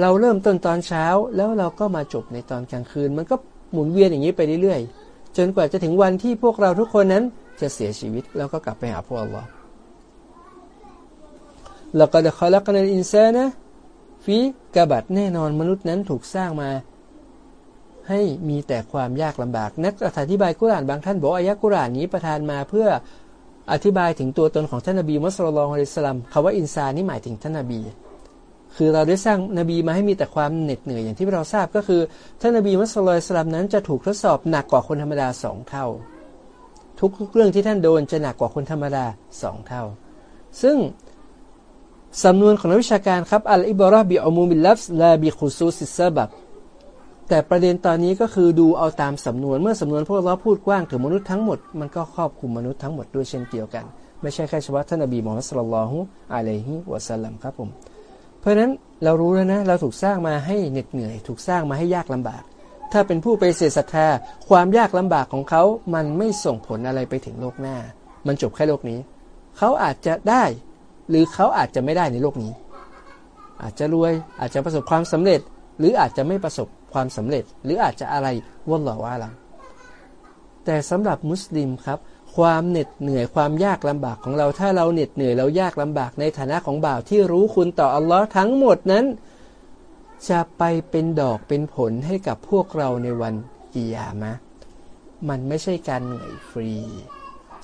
เราเริ่มต้นตอนเช้าแล้วเราก็มาจบในตอนกลางคืน มันก็หมุนเวียนอย่างนี้ไปเรื่อยๆ จนกว่าจะถึงวันที่พวกเราทุกคนนั้นจะเสียชีวิตแล้วก็กลับไปหาพวกเราแล้วก็จะคอลักกันอินเซนะฟีกบัดแน่นอนมนุษย์นั้นถูกสร้างมา ให้มีแต่ความยากลำบาก นักอธิบายกุรานบางท่านบอกอายะกุรานนี้ประทานมาเพื่อ อธิบายถึงตัวตนของท่านนบีมุสลิมอะลัยสลัมคำว่าอินซานี่หมายถึงท่านนบี คือเราได้สร้างนบีมาให้มีแต่ความเหน็ดเหนื่อยอย่างที่เราทราบก็คือท่านนบีมุสลิมสลัมนั้นจะถูกทดสอบหนักกว่าคนธรรมดาสองเท่า ทุกเรื่องที่ท่านโดนจะหนักกว่าคนธรรมดาสองเท่า ซึ่งสำนวนของนักวิชาการครับอัลอิบราบิอมูมิลลัฟลาบิคุซูซิสบับ แต่ประเด็นตอนนี้ก็คือดูเอาตามสำนวนเมื่อสำนวนพวกเราพูดกว้างถึงมนุษย์ทั้งหมดมันก็ครอบคลุมมนุษย์ทั้งหมดด้วยเช่นเดียวกัน ไม่ใช่แค่เฉพาะท่านนบีมูฮัมมัดสุลลัลฮุอะลัยฮิวะสัลลัมครับผมเพราะฉะนั้นเรารู้แล้วนะเราถูกสร้างมาให้เหน็ดเหนื่อย ถูกสร้างมาให้ยากลำบาก ถ้าเป็นผู้ไปเสียศรัทธาความยากลำบากของเขา มันไม่ส่งผลอะไรไปถึงโลกหน้า มันจบแค่โลกนี้ เขาอาจจะได้ หรือเขาอาจจะไม่ได้ในโลกนี้ อาจจะรวยอาจจะประสบความสำเร็จ หรืออาจจะไม่ประสบ ความสำเร็จหรืออาจจะอะไรวัลลอว่าลังแต่สำหรับมุสลิมครับความเหน็ดเหนื่อยความยากลำบากของเราถ้าเราเหน็ดเหนื่อยเรายากลำบากในฐานะของบ่าวที่รู้คุณต่ออัลลอฮ์ทั้งหมดนั้น จะไปเป็นดอกเป็นผลให้กับพวกเราในวันกิยามะมันไม่ใช่การเหนื่อยฟรี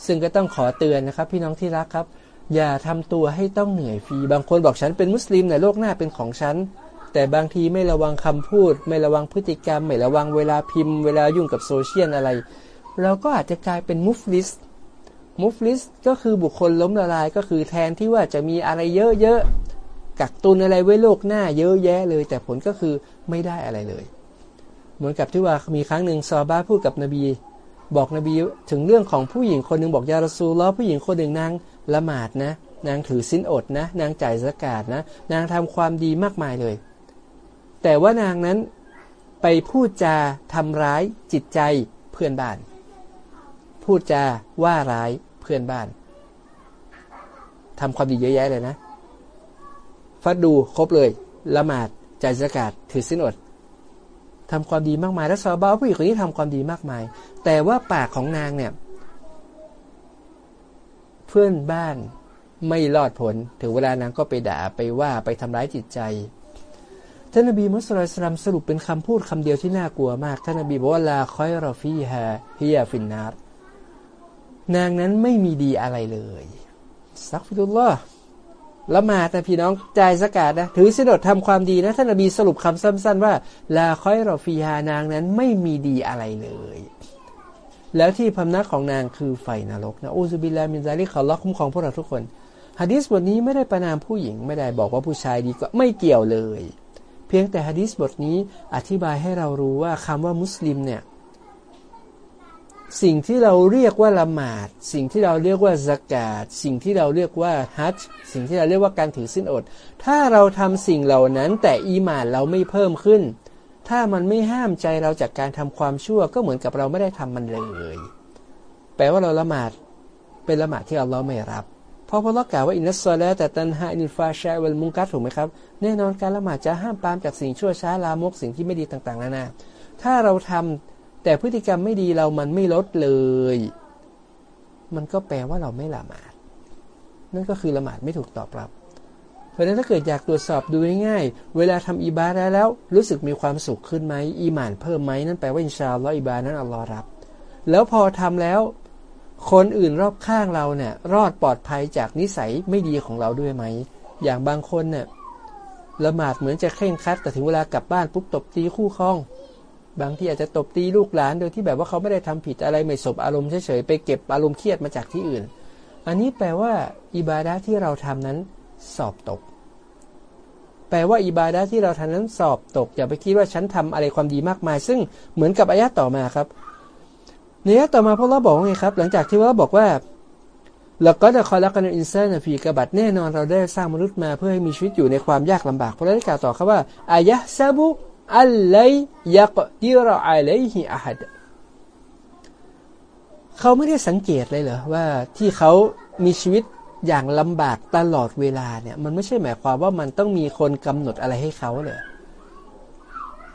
ซึ่งก็ต้องขอเตือนนะครับ พี่น้องที่รักครับ อย่าทำตัวให้ต้องเหนื่อยฟรี บางคนบอกฉันเป็นมุสลิมในโลกหน้าเป็นของฉัน แต่บางทีไม่ระวังคำพูด ไม่ระวังพฤติกรรม ไม่ระวังเวลาพิมพ์ เวลายุ่งกับโซเชียลอะไร เราก็อาจจะกลายเป็นมุฟลิสมุฟลิสก็คือบุคคลล้มละลายก็คือแทนที่ว่าจะมีอะไรเยอะๆกักตุนอะไรไว้โลกหน้าเยอะแยะเลย แต่ผลก็คือไม่ได้อะไรเลย เหมือนกับที่ว่ามีครั้งหนึ่งซอบ้าพูดกับนบี บอกนบีถึงเรื่องของผู้หญิงคนหนึ่งบอกยาลซูล้อผู้หญิงคนหนึ่งนางละหมาดนะ นางถือสินอดนะ นางจ่ายสกาดนะ นางทำความดีมากมายเลย แต่ว่านางนั้นไปพูดจาทำร้ายจิตใจเพื่อนบ้าน พูดจาว่าร้ายเพื่อนบ้านทำความดีเยอะแยะเลยนะ ฟัดดูครบเลยละหมาดใจสกาดถือสินอดทำความดีมากมาย และซาบาผู้หญิงคนนี้ทำความดีมากมาย แต่ว่าปากของนางเนี่ย เพื่อนบ้านไม่รอดผล ถึงเวลานางก็ไปด่าไปว่าไปทำร้ายจิตใจ ท่านนบีมุสลิมสรุปเป็นคำพูดคำเดียวที่น่ากลัวมาก ท่านนบีบอกว่าلا خير فيها هي في النار นางนั้นไม่มีดีอะไรเลยสักฟิดุลลอละหมาดนะพี่น้องจ่ายซะกาตนะถือศีลอดทำความดีนะท่านนบีสรุปคำสั้น ๆ ว่าلا خير فيها นางนั้นไม่มีดีอะไรเลย แล้วที่พำนักของนางคือไฟนรกนะأعوذ بالله من ذلك ขออัลลอฮ์คุ้มครองพวกเราทุกคนฮะดิษบทนี้ไม่ได้ประนามผู้หญิงไม่ได้บอกว่าผู้ชายดีก็ไม่เกี่ยวเลย เพียงแต่ฮะดิษบทนี้อธิบายให้เรารู้ว่าคำว่ามุสลิมเนี่ยสิ่งที่เราเรียกว่าละหมาด สิ่งที่เราเรียกว่าสกาดสิ่งที่เราเรียกว่าฮัจสิ่งที่เราเรียกว่าการถือสิ้นอด ถ้าเราทำสิ่งเหล่านั้น แต่อีหมานเราไม่เพิ่มขึ้น ถ้ามันไม่ห้ามใจเราจากการทำความชั่วก็เหมือนกับเราไม่ได้ทำมันเลย แปลว่าเราละหมาดเป็นละหมาดที่อัลลอฮ์ไม่รับ เพราะพระลกล่าวว่าอินัสซาลาแต่ตันฮาอินฟาชาเวลมุงกัตถูกไหมครับ แน่นอนการละหมาดจะห้ามปามจากสิ่งชั่วช้าลามกสิ่งที่ไม่ดีต่างๆนานา ถ้าเราทำแต่พฤติกรรมไม่ดีเรามันไม่ลดเลย มันก็แปลว่าเราไม่ละหมาด นั่นก็คือละหมาดไม่ถูกตอบรับ เพราะฉะนั้นถ้าเกิดอยากตรวจสอบดูง่ายๆ เวลาทำอิบาดะแล้ว รู้สึกมีความสุขขึ้นไหมอีหมานเพิ่มไหมนั่นแปลว่าอินชาอัลลอฮ์อิบานั้นอัลลอฮ์รับ แล้วพอทำแล้ว คนอื่นรอบข้างเราเนี่ย รอดปลอดภัยจากนิสัยไม่ดีของเราด้วยไหม อย่างบางคนเนี่ยละหมาดเหมือนจะเคร่งคัดแต่ถึงเวลากลับบ้านปุ๊บตบตีคู่ครอง บางที่อาจจะตบตีลูกหลานโดยที่แบบว่าเขาไม่ได้ทำผิดอะไรไม่สบอารมณ์เฉยๆไปเก็บอารมณ์เครียดมาจากที่อื่น อันนี้แปลว่าอิบาดะที่เราทำนั้นสอบตก แปลว่าอิบาดะที่เราทำนั้นสอบตก อย่าไปคิดว่าฉันทำอะไรความดีมากมาย ซึ่งเหมือนกับอายะต่อมาครับ ในอายะต่อมาพวกเราบอกว่าไงครับ หลังจากที่เราบอกว่าแล้วก็จะคอยรักกันอินเซนฟีกบัดแน่นอนเราได้สร้างมนุษย์มาเพื่อให้มีชีวิตอยู่ในความยากลำบากพระราชกล่าวต่อครับว่าอายะซาบุอัลไลยักดิรอะลัยฮิอะฮัดเขาไม่ได้สังเกตเลยเหรอว่าที่เขามีชีวิตอย่างลำบากตลอดเวลาเนี่ยมันไม่ใช่หมายความว่ามันต้องมีคนกำหนดอะไรให้เขาเลย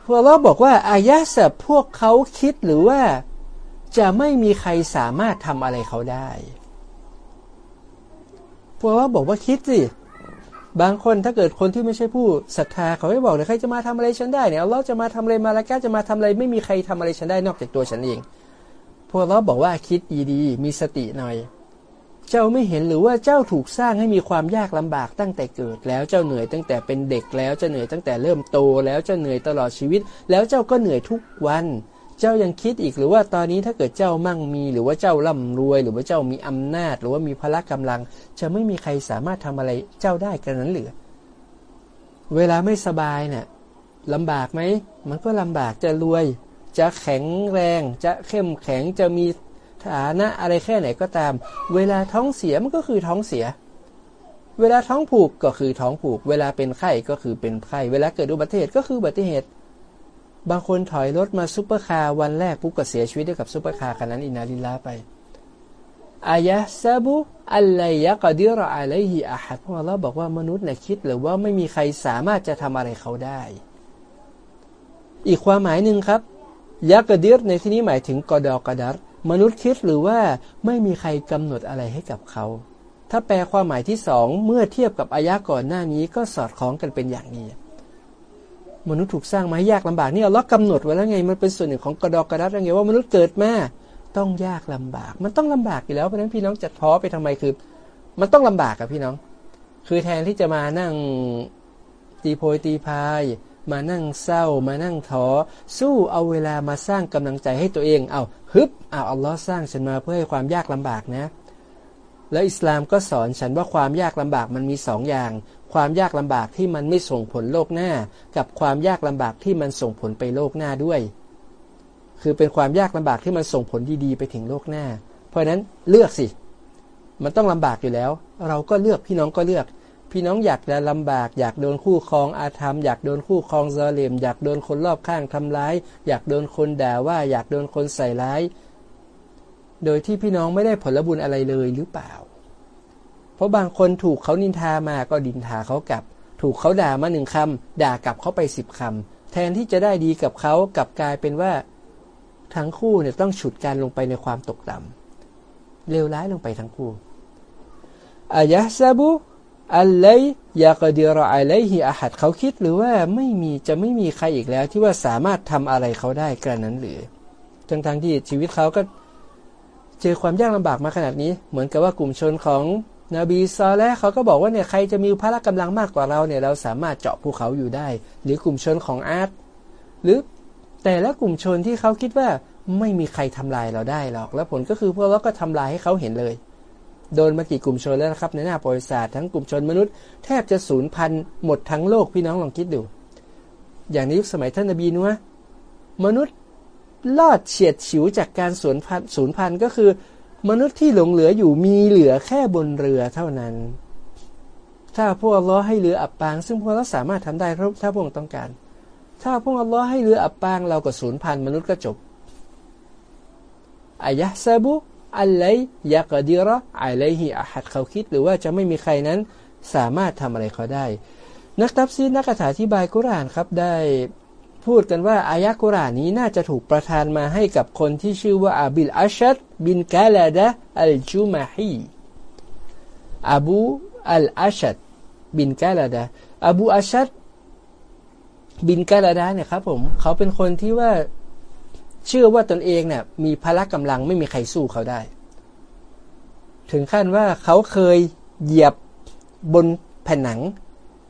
พวกเราบอกว่าอายะสับพวกเขาคิดหรือว่า จะไม่มีใครสามารถทำอะไรเขาได้พวกเราบอกว่าคิดสิ บางคนถ้าเกิดคนที่ไม่ใช่ผู้ศรัทธาเขาไม่บอกเลยใครจะมาทำอะไรฉันได้เนี่ยเราจะมาทำอะไรมาละก้าจะมาทำอะไรไม่มีใครทำอะไรฉันได้นอกจากตัวฉันเองพวกเราบอกว่าคิดดีๆมีสติหน่อย เจ้าไม่เห็นหรือว่าเจ้าถูกสร้างให้มีความยากลำบากตั้งแต่เกิด แล้วเจ้าเหนื่อยตั้งแต่เป็นเด็กแล้วเจ้าเหนื่อยตั้งแต่เริ่มโตแล้วเจ้าเหนื่อยตลอดชีวิต แล้วเจ้าก็เหนื่อยทุกวัน เจ้ายังคิดอีกหรือว่าตอนนี้ถ้าเกิดเจ้ามั่งมี หรือว่าเจ้าร่ำรวย หรือว่าเจ้ามีอำนาจ หรือว่ามีพละกำลัง จะไม่มีใครสามารถทำอะไรเจ้าได้กันนั้นหรือเวลาไม่สบายเนี่ยลำบากไหมมันก็ลำบากจะรวย จะแข็งแรง จะเข้มแข็งจะมีฐานะอะไรแค่ไหนก็ตาม เวลาท้องเสียมันก็คือท้องเสีย เวลาท้องผูกก็คือท้องผูก เวลาเป็นไข้ก็คือเป็นไข้ เวลาเกิดอุบัติเหตุก็คืออุบัติเหตุ บางคนถอยรถมาซุปเปอร์คาร์วันแรกปุ๊บก็เสียชีวิตด้วยกับซุปเปอร์คาร์คันนั้น إنا لله ไป أيحسب أن لن يقدر عليه أحد พวกเราบอกว่ามนุษย์เนี่ยคิดหรือว่าไม่มีใครสามารถจะทำอะไรเขาได้ อีกความหมายหนึ่งครับยะกดิรในที่นี้หมายถึงกอดอกระดัรมนุษย์คิดหรือว่าไม่มีใครกำหนดอะไรให้กับเขา ถ้าแปลความหมายที่สองเมื่อเทียบกับอายะก่อนหน้านี้ก็สอดคล้องกันเป็นอย่างนี้ มนุษย์ถูกสร้างมาให้ยากลำบากนี่เอัลลอฮ์กำหนดไว้แล้วไงมันเป็นส่วนหนึ่งของกระดอกกระดัดไงว่ามนุษย์เกิดมาต้องยากลำบาก มันต้องลำบากอยู่แล้วเพราะนั้นพี่น้องจะท้อไปทำไมคือ มันต้องลำบากอะพี่น้อง คือแทนที่จะมานั่งตีโพยตีพาย มานั่งเศร้า มานั่งท้อสู้เอาเวลามาสร้างกำลังใจให้ตัวเอง เอาฮึบเอาอัลลอฮ์สร้างฉันมาเพื่อให้ความยากลำบากนะ แล้วอิสลามก็สอนฉันว่าความยากลำบากมันมีสองอย่าง ความยากลำบากที่มันไม่ส่งผลโลกหน้า กับความยากลำบากที่มันส่งผลไปโลกหน้าด้วย คือเป็นความยากลำบากที่มันส่งผลดีๆ ไปถึงโลกหน้า เพราะนั้นเลือกสิ มันต้องลำบากอยู่แล้ว เราก็เลือกพี่น้องก็เลือก พี่น้องอยากจะลำบาก อยากโดนคู่ครองอาธรรม อยากโดนคู่ครองซาเลมอยากโดนคนรอบข้างทำร้าย อยากโดนคนด่าว่า อยากโดนคนใส่ร้าย โดยที่พี่น้องไม่ได้ผลบุญอะไรเลยหรือเปล่า เพราะบางคนถูกเขานินทามาก็ดินทาเขากลับ ถูกเขาด่ามาหนึ่งคำด่ากลับเขาไปสิบคำแทนที่จะได้ดีกับเขากลับกลายเป็นว่า ทั้งคู่เนี่ยต้องฉุดการลงไปในความตกต่ำเลวร้ายลงไปทั้งคู่อายะซาบุอัลไลยยากดิรออัลฮิอาหัดเขาคิดหรือว่าไม่มีจะไม่มีใครอีกแล้ว ที่ว่าสามารถทำอะไรเขาได้กระนั้นหรือทั้งทงที่ชีวิตเขาก็ เจอความยากลำบากมาขนาดนี้ เหมือนกับว่ากลุ่มชนของ นบีซอและเขาก็บอกว่าเนี่ยใครจะมีพละกำลังมากกว่าเราเนี่ยเราสามารถเจาะภูเขาอยู่ได้ หรือกลุ่มชนของอาร์ตหรือแต่ละกลุ่มชนที่เขาคิดว่าไม่มีใครทำลายเราได้หรอก แล้วผลก็คือพวกเราก็ทำลายให้เขาเห็นเลย โดนมากี่กลุ่มชนแล้วนะครับ ในหน้าประวัติศาสตร์ทั้งกลุ่มชนมนุษย์แทบจะสูญพันธุ์หมดทั้งโลกพี่น้องลองคิดดู อย่างในยุคสมัยท่านนบีนัวมนุษย์ลอดเฉียดฉิวจากการสูญพันธุ์สูญพันธุ์ก็คือ มนุษย์ที่หลงเหลืออยู่มีเหลือแค่บนเรือเท่านั้น ถ้าพวกล้อให้เรืออับปาง ซึ่งพวกเราสามารถทำได้ถ้าพวกต้องการ ถ้าพวกล้อให้เรืออับปางเราก็สูญพันธุ์มนุษย์ก็จบอายะซาบุอัลไลยากดิระอัลไลฮิอาหัดเขาคิดหรือว่าจะไม่มีใครนั้นสามารถทำอะไรเขาได้ นักตับซีนักอธิบายกุรานครับได้ พูดกันว่าอายะกุรานี้น่าจะถูกประทานมาให้กับคนที่ชื่อว่าอาบิลอัชัดบินกาลาดะอัลจูมาฮีอบูอัลอัชัดบินกาลาดะอบูอัชัดบินกาลาดะเนี่ยครับผมเขาเป็นคนที่ว่าเชื่อว่าตนเองเนี่ยมีพละกำลังไม่มีใครสู้เขาได้ ถึงขั้นว่าเขาเคยเหยียบบนแผ่นหนัง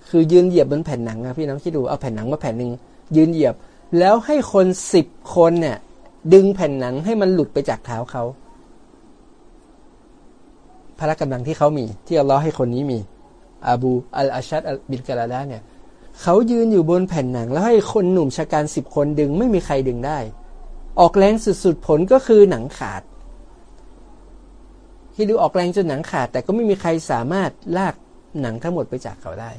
คือยืนเหยียบบนแผ่นหนังนะพี่น้องคิดดูเอาแผ่นหนังมาแผ่นหนึ่ง ยืนเหยียบ แล้วให้คนสิบคนเนี่ย ดึงแผ่นหนังให้มันหลุดไปจากเท้าเขาพละกำลังที่เขามี ที่อัลลอฮ์ให้คนนี้มีอาบูอัลอาชัดบินกาลาดาเนี่ยเขายืนอยู่บนแผ่นหนัง แล้วให้คนหนุ่มชะการสิบคนดึงไม่มีใครดึงได้ ออกแรงสุดๆผลก็คือหนังขาดที่ดูออกแรงจนหนังขาด แต่ก็ไม่มีใครสามารถลากหนังทั้งหมดไปจากเขาได้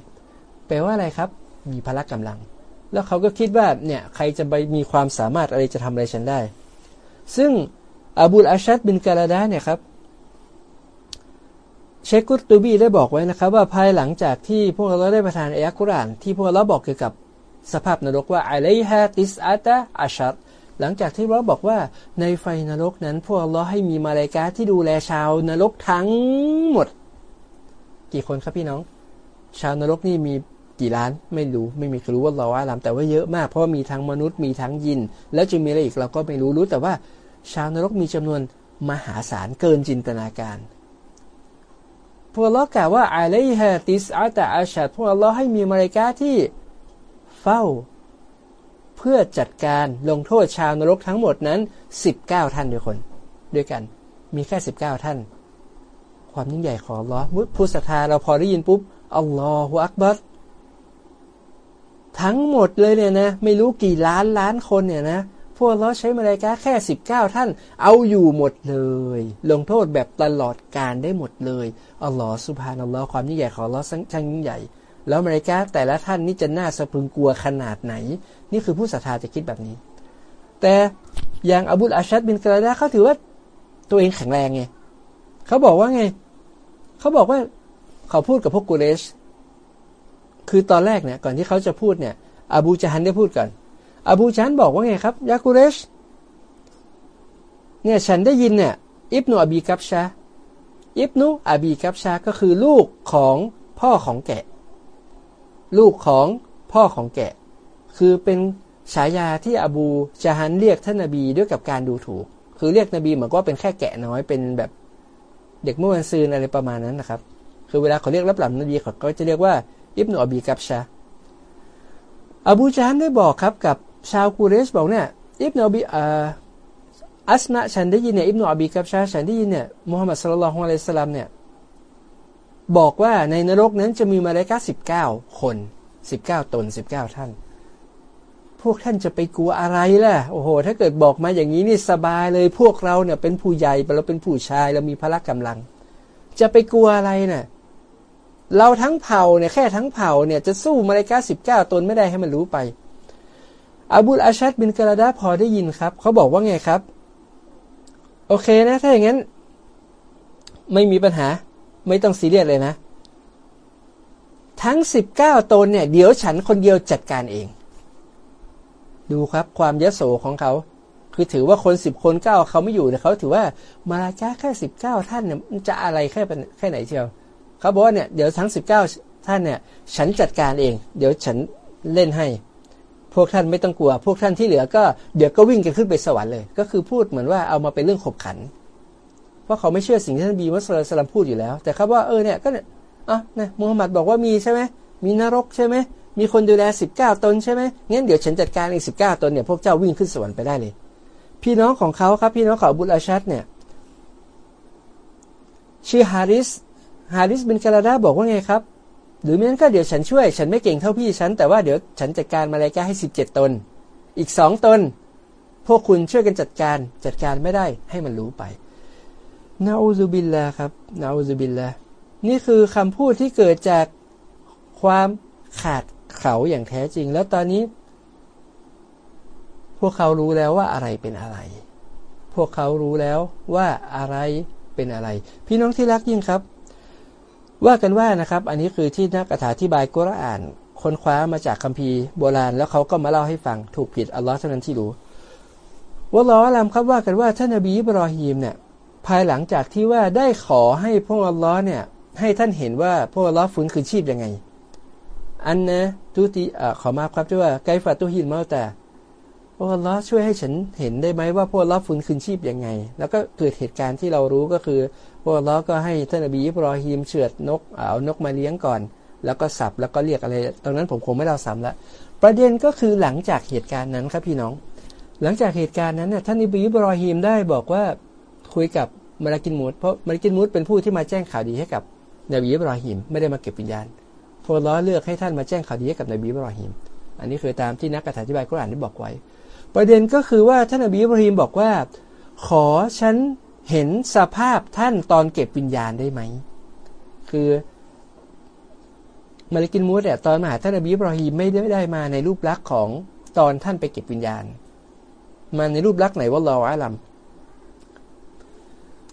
แปลว่าอะไรครับ มีพละกำลัง แล้วเขาก็คิดว่าเนี่ยใครจะไปมีความสามารถอะไรจะทำอะไรฉันได้ ซึ่งอบูลอาชัดบินกาลาดาเนี่ยครับเชคุตตูบีได้บอกไว้นะครับ ว่าภายหลังจากที่พวกเราได้ประทานอัยกุราน ที่พวกเราบอกเกี่ยวกับสภาพนรกว่าอะไลฮะติสอาตะอาชัดหลังจากที่เราบอกว่าในไฟนรกนั้น พวกเราให้มีมาเลกาที่ดูแลชาวนรกทั้งหมด กี่คนครับพี่น้อง ชาวนรกนี่มี กี่ล้านไม่รู้ไม่มีใครรู้ว่าเราว่าลำแต่ว่าเยอะมาก เพราะมีทั้งมนุษย์มีทั้งยิน แล้วจะมีอะไรอีกเราก็ไม่รู้รู้แต่ว่าชาวนรกมีจำนวนมหาศาลเกินจินตนาการพวกเรากล่าวว่าอะไลฮะติสอาตะอาชัดพวกเราให้มีมาเลกาที่เฝ้า เพื่อจัดการลงโทษชาวนรกทั้งหมดนั้น 19 ท่านด้วยคน ด้วยกัน มีแค่ 19 ท่าน ความยิ่งใหญ่ของลอผู้ศรัทธาเราพอได้ยินปุ๊บอัลลอฮฺอักบัร ทั้งหมดเลยเนี่ยนะไม่รู้กี่ล้านล้านคนเนี่ยนะพวกเราใช้มาลายกาแค่ 19 ท่าน เอาอยู่หมดเลย ลงโทษแบบตลอดการได้หมดเลยอัลลอฮฺสุบฮานัลลอฮ์ความยิ่งใหญ่ของเราช่างยิ่งใหญ่ แล้วมาริกาแต่ละท่านนี่จะน่าสะพึงกลัวขนาดไหน นี่คือผู้ศรัทธาจะคิดแบบนี้ แต่อย่างอบุลอาชัดบินกระดาเขาถือว่าตัวเองแข็งแรงไงเขาบอกว่าไง เขาบอกว่าเขาพูดกับพวกกุเรช คือตอนแรกเนี่ยก่อนที่เขาจะพูดเนี่ยอบูจาฮันได้พูดก่อนอบูจาฮันบอกว่าไงครับยากุเรชเนี่ยฉันได้ยินเนี่ยอิบนุอบีกัปชาอิบนุอบีกัปชาก็คือลูกของพ่อของแกะ ลูกของพ่อของแกะ คือเป็นฉายาที่อบูจาฮันเรียกท่านนบีด้วยกับการดูถูก คือเรียกนบีเหมือนก็เป็นแค่แกะน้อยเป็นแบบเด็กเมื่อวันซืนอะไรประมาณนั้นนะครับ คือเวลาเขาเรียกรับหลังนบีเขาก็จะเรียกว่า อิบนอบีกับชาอบูจาฮันได้บอกครับกับชาวกูเรชบอกเนี่ยอิบนอบีอัสมาฉันได้ยินเนี่ยอิบนอบีกับชาฉันได้ยินเนี่ยมุฮัมมัดสุลลัลฮุอะลัยสลามเนี่ยบอกว่าในนรกนั้นจะมีมาเลกาสิบเก้าคนสิบเก้าตนสิบเก้าท่าน พวกท่านจะไปกลัวอะไรล่ะ โอ้โห ถ้าเกิดบอกมาอย่างนี้นี่สบายเลยพวกเราเนี่ยเป็นผู้ใหญ่เราเป็นผู้ชายเรามีพละกำลัง จะไปกลัวอะไรเนะ่ะ เราทั้งเผ่าเนี่ยแค่ทั้งเผ่าเนี่ยจะสู้มาเลกาสิบเก้าตนไม่ได้ให้มันรู้ไปอาบุลอาชัดบินกระดาพอได้ยินครับ เขาบอกว่าไงครับ โอเคนะ ถ้าอย่างนั้น ไม่มีปัญหา ไม่ต้องซีเรียสเลยนะ ทั้งสิบเก้าตนเนี่ย เดี๋ยวฉันคนเดียวจัดการเอง ดูครับความยโสของเขา คือถือว่าคนสิบคนเก้าเขาไม่อยู่แต่เขาถือว่ามาลาจ้าแค่สิบเก้าท่านเนี่ยจะอะไรแค่แค่ไหนเชียว เขาบอกว่าเนี่ยเดี๋ยวทั้งสิบเก้าท่านเนี่ยฉันจัดการเอง เดี๋ยวฉันเล่นให้ พวกท่านไม่ต้องกลัว พวกท่านที่เหลือก็เดี๋ยวก็วิ่งกันขึ้นไปสวรรค์เลย ก็คือพูดเหมือนว่าเอามาเป็นเรื่องขบขัน เพราะเขาไม่เชื่อสิ่งที่ท่านบีมุสลิมพูดอยู่แล้ว แต่เขาว่าเออเนี่ยก็เนี่ยอะนะมุฮัมหมัดบอกว่ามีใช่ไหมมีนรกใช่ไหมมีคนดูแลสิบเก้าตนใช่ไหมงั้นเดี๋ยวฉันจัดการอีกสิบเก้าตนเนี่ยพวกเจ้าวิ่งขึ้นสวรรค์ไปได้เลย พี่น้องของเขาครับพี่น้องของบุลอาชัดเนี่ยชื่อฮาริส ฮาริสบินกาลาดาบอกว่าไงครับ หรือไม่นั้นก็เดี๋ยวฉันช่วย ฉันไม่เก่งเท่าพี่ฉัน แต่ว่าเดี๋ยวฉันจัดการมาลายกาให้สิบเจ็ดตน อีกสองตน พวกคุณช่วยกันจัดการ จัดการไม่ได้ให้มันรู้ไปนาอูซุบิลลาครับนาอูซุบิลลานี่คือคำพูดที่เกิดจากความขาดเขาอย่างแท้จริง แล้วตอนนี้ พวกเขารู้แล้วว่าอะไรเป็นอะไร พวกเขารู้แล้วว่าอะไรเป็นอะไร พี่น้องที่รักยิ่งครับ ว่ากันว่านะครับ อันนี้คือที่นักอธิบายกุรอาน ค้นคว้ามาจากคัมภีร์โบราณ แล้วเขาก็มาเล่าให้ฟังถูกผิดอัลลอฮ์เท่านั้นที่รู้ว่าล้อลำครับว่ากันว่าท่านนบีอิบรอฮีมเนี่ยภายหลังจากที่ว่าได้ขอให้พวกอัลลอฮ์เนี่ยให้ท่านเห็นว่าพวกอัลลอฮ์ฟื้นคืนชีพยังไง อันนะทุติอขอมาครับด้วยว่าไกฟาตุฮินมาแต่ อัลลอช่วยให้ฉันเห็นได้ไหมว่าพวกลอฟื้นคืนชีพยังไง แล้วก็เกิดเหตุการณ์ที่เรารู้ก็คือพวกลอก็ให้ท่านนบีอิบรอฮีมเฉือดนกเอานกมาเลี้ยงก่อน แล้วก็สับแล้วก็เรียกอะไรตรงนั้นผมคงไม่เล่าซ้ำละประเด็นก็คือหลังจากเหตุการณ์นั้นครับพี่น้อง หลังจากเหตุการณ์นั้นเนี่ยท่านนบีอิบรอฮีมได้บอกว่าคุยกับมาลากินมูดเพราะมาลากินมูดเป็นผู้ที่มาแจ้งข่าวดีให้กับนบีอิบรอฮีมไม่ได้มาเก็บวิญญาณพวกล้อเลือกให้ท่านมาแจ้งข่าวดีให้กับนบีอิบรอฮีมอันนี้คือตามที่นักอธิบายกุรอานได้บอกไว้ ประเด็นก็คือว่าท่านนบีอิบรีมบอกว่า ขอฉันเห็นสภาพท่านตอนเก็บวิญญาณได้ไหม คือมาลิกินมูดเนี่ยตอนมาหาท่านอบีบรอฮีไม่ได้ได้มาในรูปลักษณ์ของตอนท่านไปเก็บวิญญาณ มาในรูปลักษณ์ไหนว่าเราอาลัม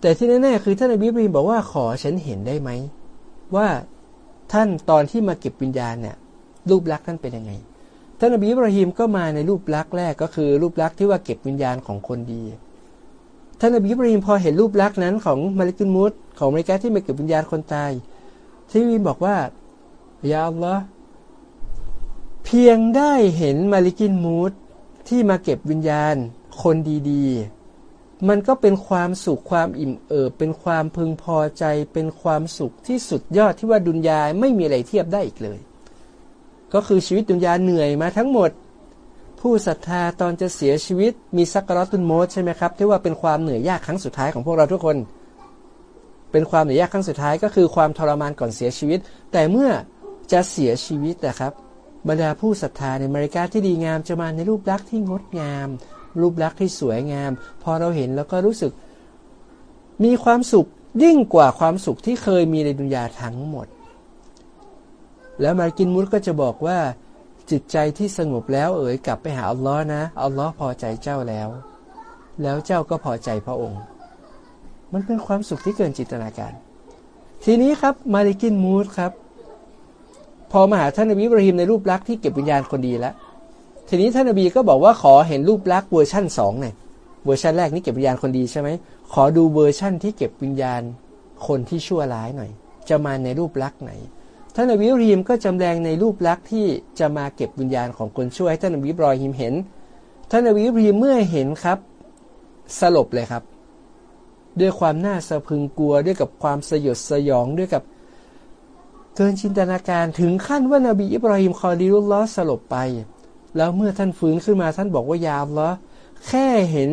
แต่ที่แน่ๆคือท่านอบีบรอฮีบอกว่าขอฉันเห็นได้ไหม ว่าท่านตอนที่มาเก็บวิญญาณเนี่ยรูปลักษณ์ท่านเป็นยังไง ท่านอบีบรอฮีมก็มาในรูปลักษณ์แรกก็คือรูปลักษณ์ที่ว่าเก็บวิญญาณของคนดี ท่านอบีบรอฮิมพอเห็นรูปลักษณ์นั้นของมาลิกุนมุดของมริกาที่มาเก็บวิญญาณคนตายที่วินบอกว่ายาอัลลอฮ์เพียงได้เห็นมาลิกินมูดที่มาเก็บวิญญาณคนดีๆ มันก็เป็นความสุขความอิ่มเอิบเป็นความพึงพอใจเป็นความสุขที่สุดยอดที่ว่าดุนยาไม่มีอะไรเทียบได้อีกเลย ก็คือชีวิตดุนยาเหนื่อยมาทั้งหมด ผู้ศรัทธาตอนจะเสียชีวิตมีซักรอตุนโมดใช่ไหมครับที่ว่าเป็นความเหนื่อยยากครั้งสุดท้ายของพวกเราทุกคน เป็นความเหนื่อยยากครั้งสุดท้ายก็คือความทรมานก่อนเสียชีวิต แต่เมื่อจะเสียชีวิตนะครับ บรรดาผู้ศรัทธาในอเมริกาที่ดีงามจะมาในรูปลักษณ์ที่งดงาม รูปลักษณ์ที่สวยงาม พอเราเห็นแล้วก็รู้สึกมีความสุขยิ่งกว่าความสุขที่เคยมีในดุนยาทั้งหมด แล้วมากินมุดก็จะบอกว่าจิตใจที่สงบแล้วเอ๋ยกลับไปหาอัลลอฮ์นะอัลลอฮ์พอใจเจ้าแล้ว แล้วเจ้าก็พอใจพระองค์ มันเป็นความสุขที่เกินจินตนาการ ทีนี้ครับملك الموت ครับ พอมาหาท่านนบีอิบรอฮีมในรูปลักษณ์ที่เก็บวิญญาณคนดีแล้ว ทีนี้ท่านนบีก็บอกว่าขอเห็นรูปลักษณ์เวอร์ชั่นสองหน่อยเวอร์ชันแรกนี่เก็บวิญญาณคนดีใช่ไหมขอดูเวอร์ชั่นที่เก็บวิญญาณคนที่ชั่วร้ายหน่อย จะมาในรูปลักษณ์ไหน ท่านนบีอิบรอฮีมก็จำแรงในรูปลักษณ์ที่จะมาเก็บวิญญาณของคนชั่วท่านนบีอิบรอฮีมเห็น ท่านนบีอิบรอฮีมเมื่อเห็นครับ สลบเลยครับ ด้วยความน่าสะพึงกลัวด้วยกับความสยดสยองด้วยกับเกินจินตนาการถึงขั้นว่านบีอิบรอฮิมคอดีรุลลอสลบไป แล้วเมื่อท่านฟื้นขึ้นมาท่านบอกว่ายาวล้อแค่เห็น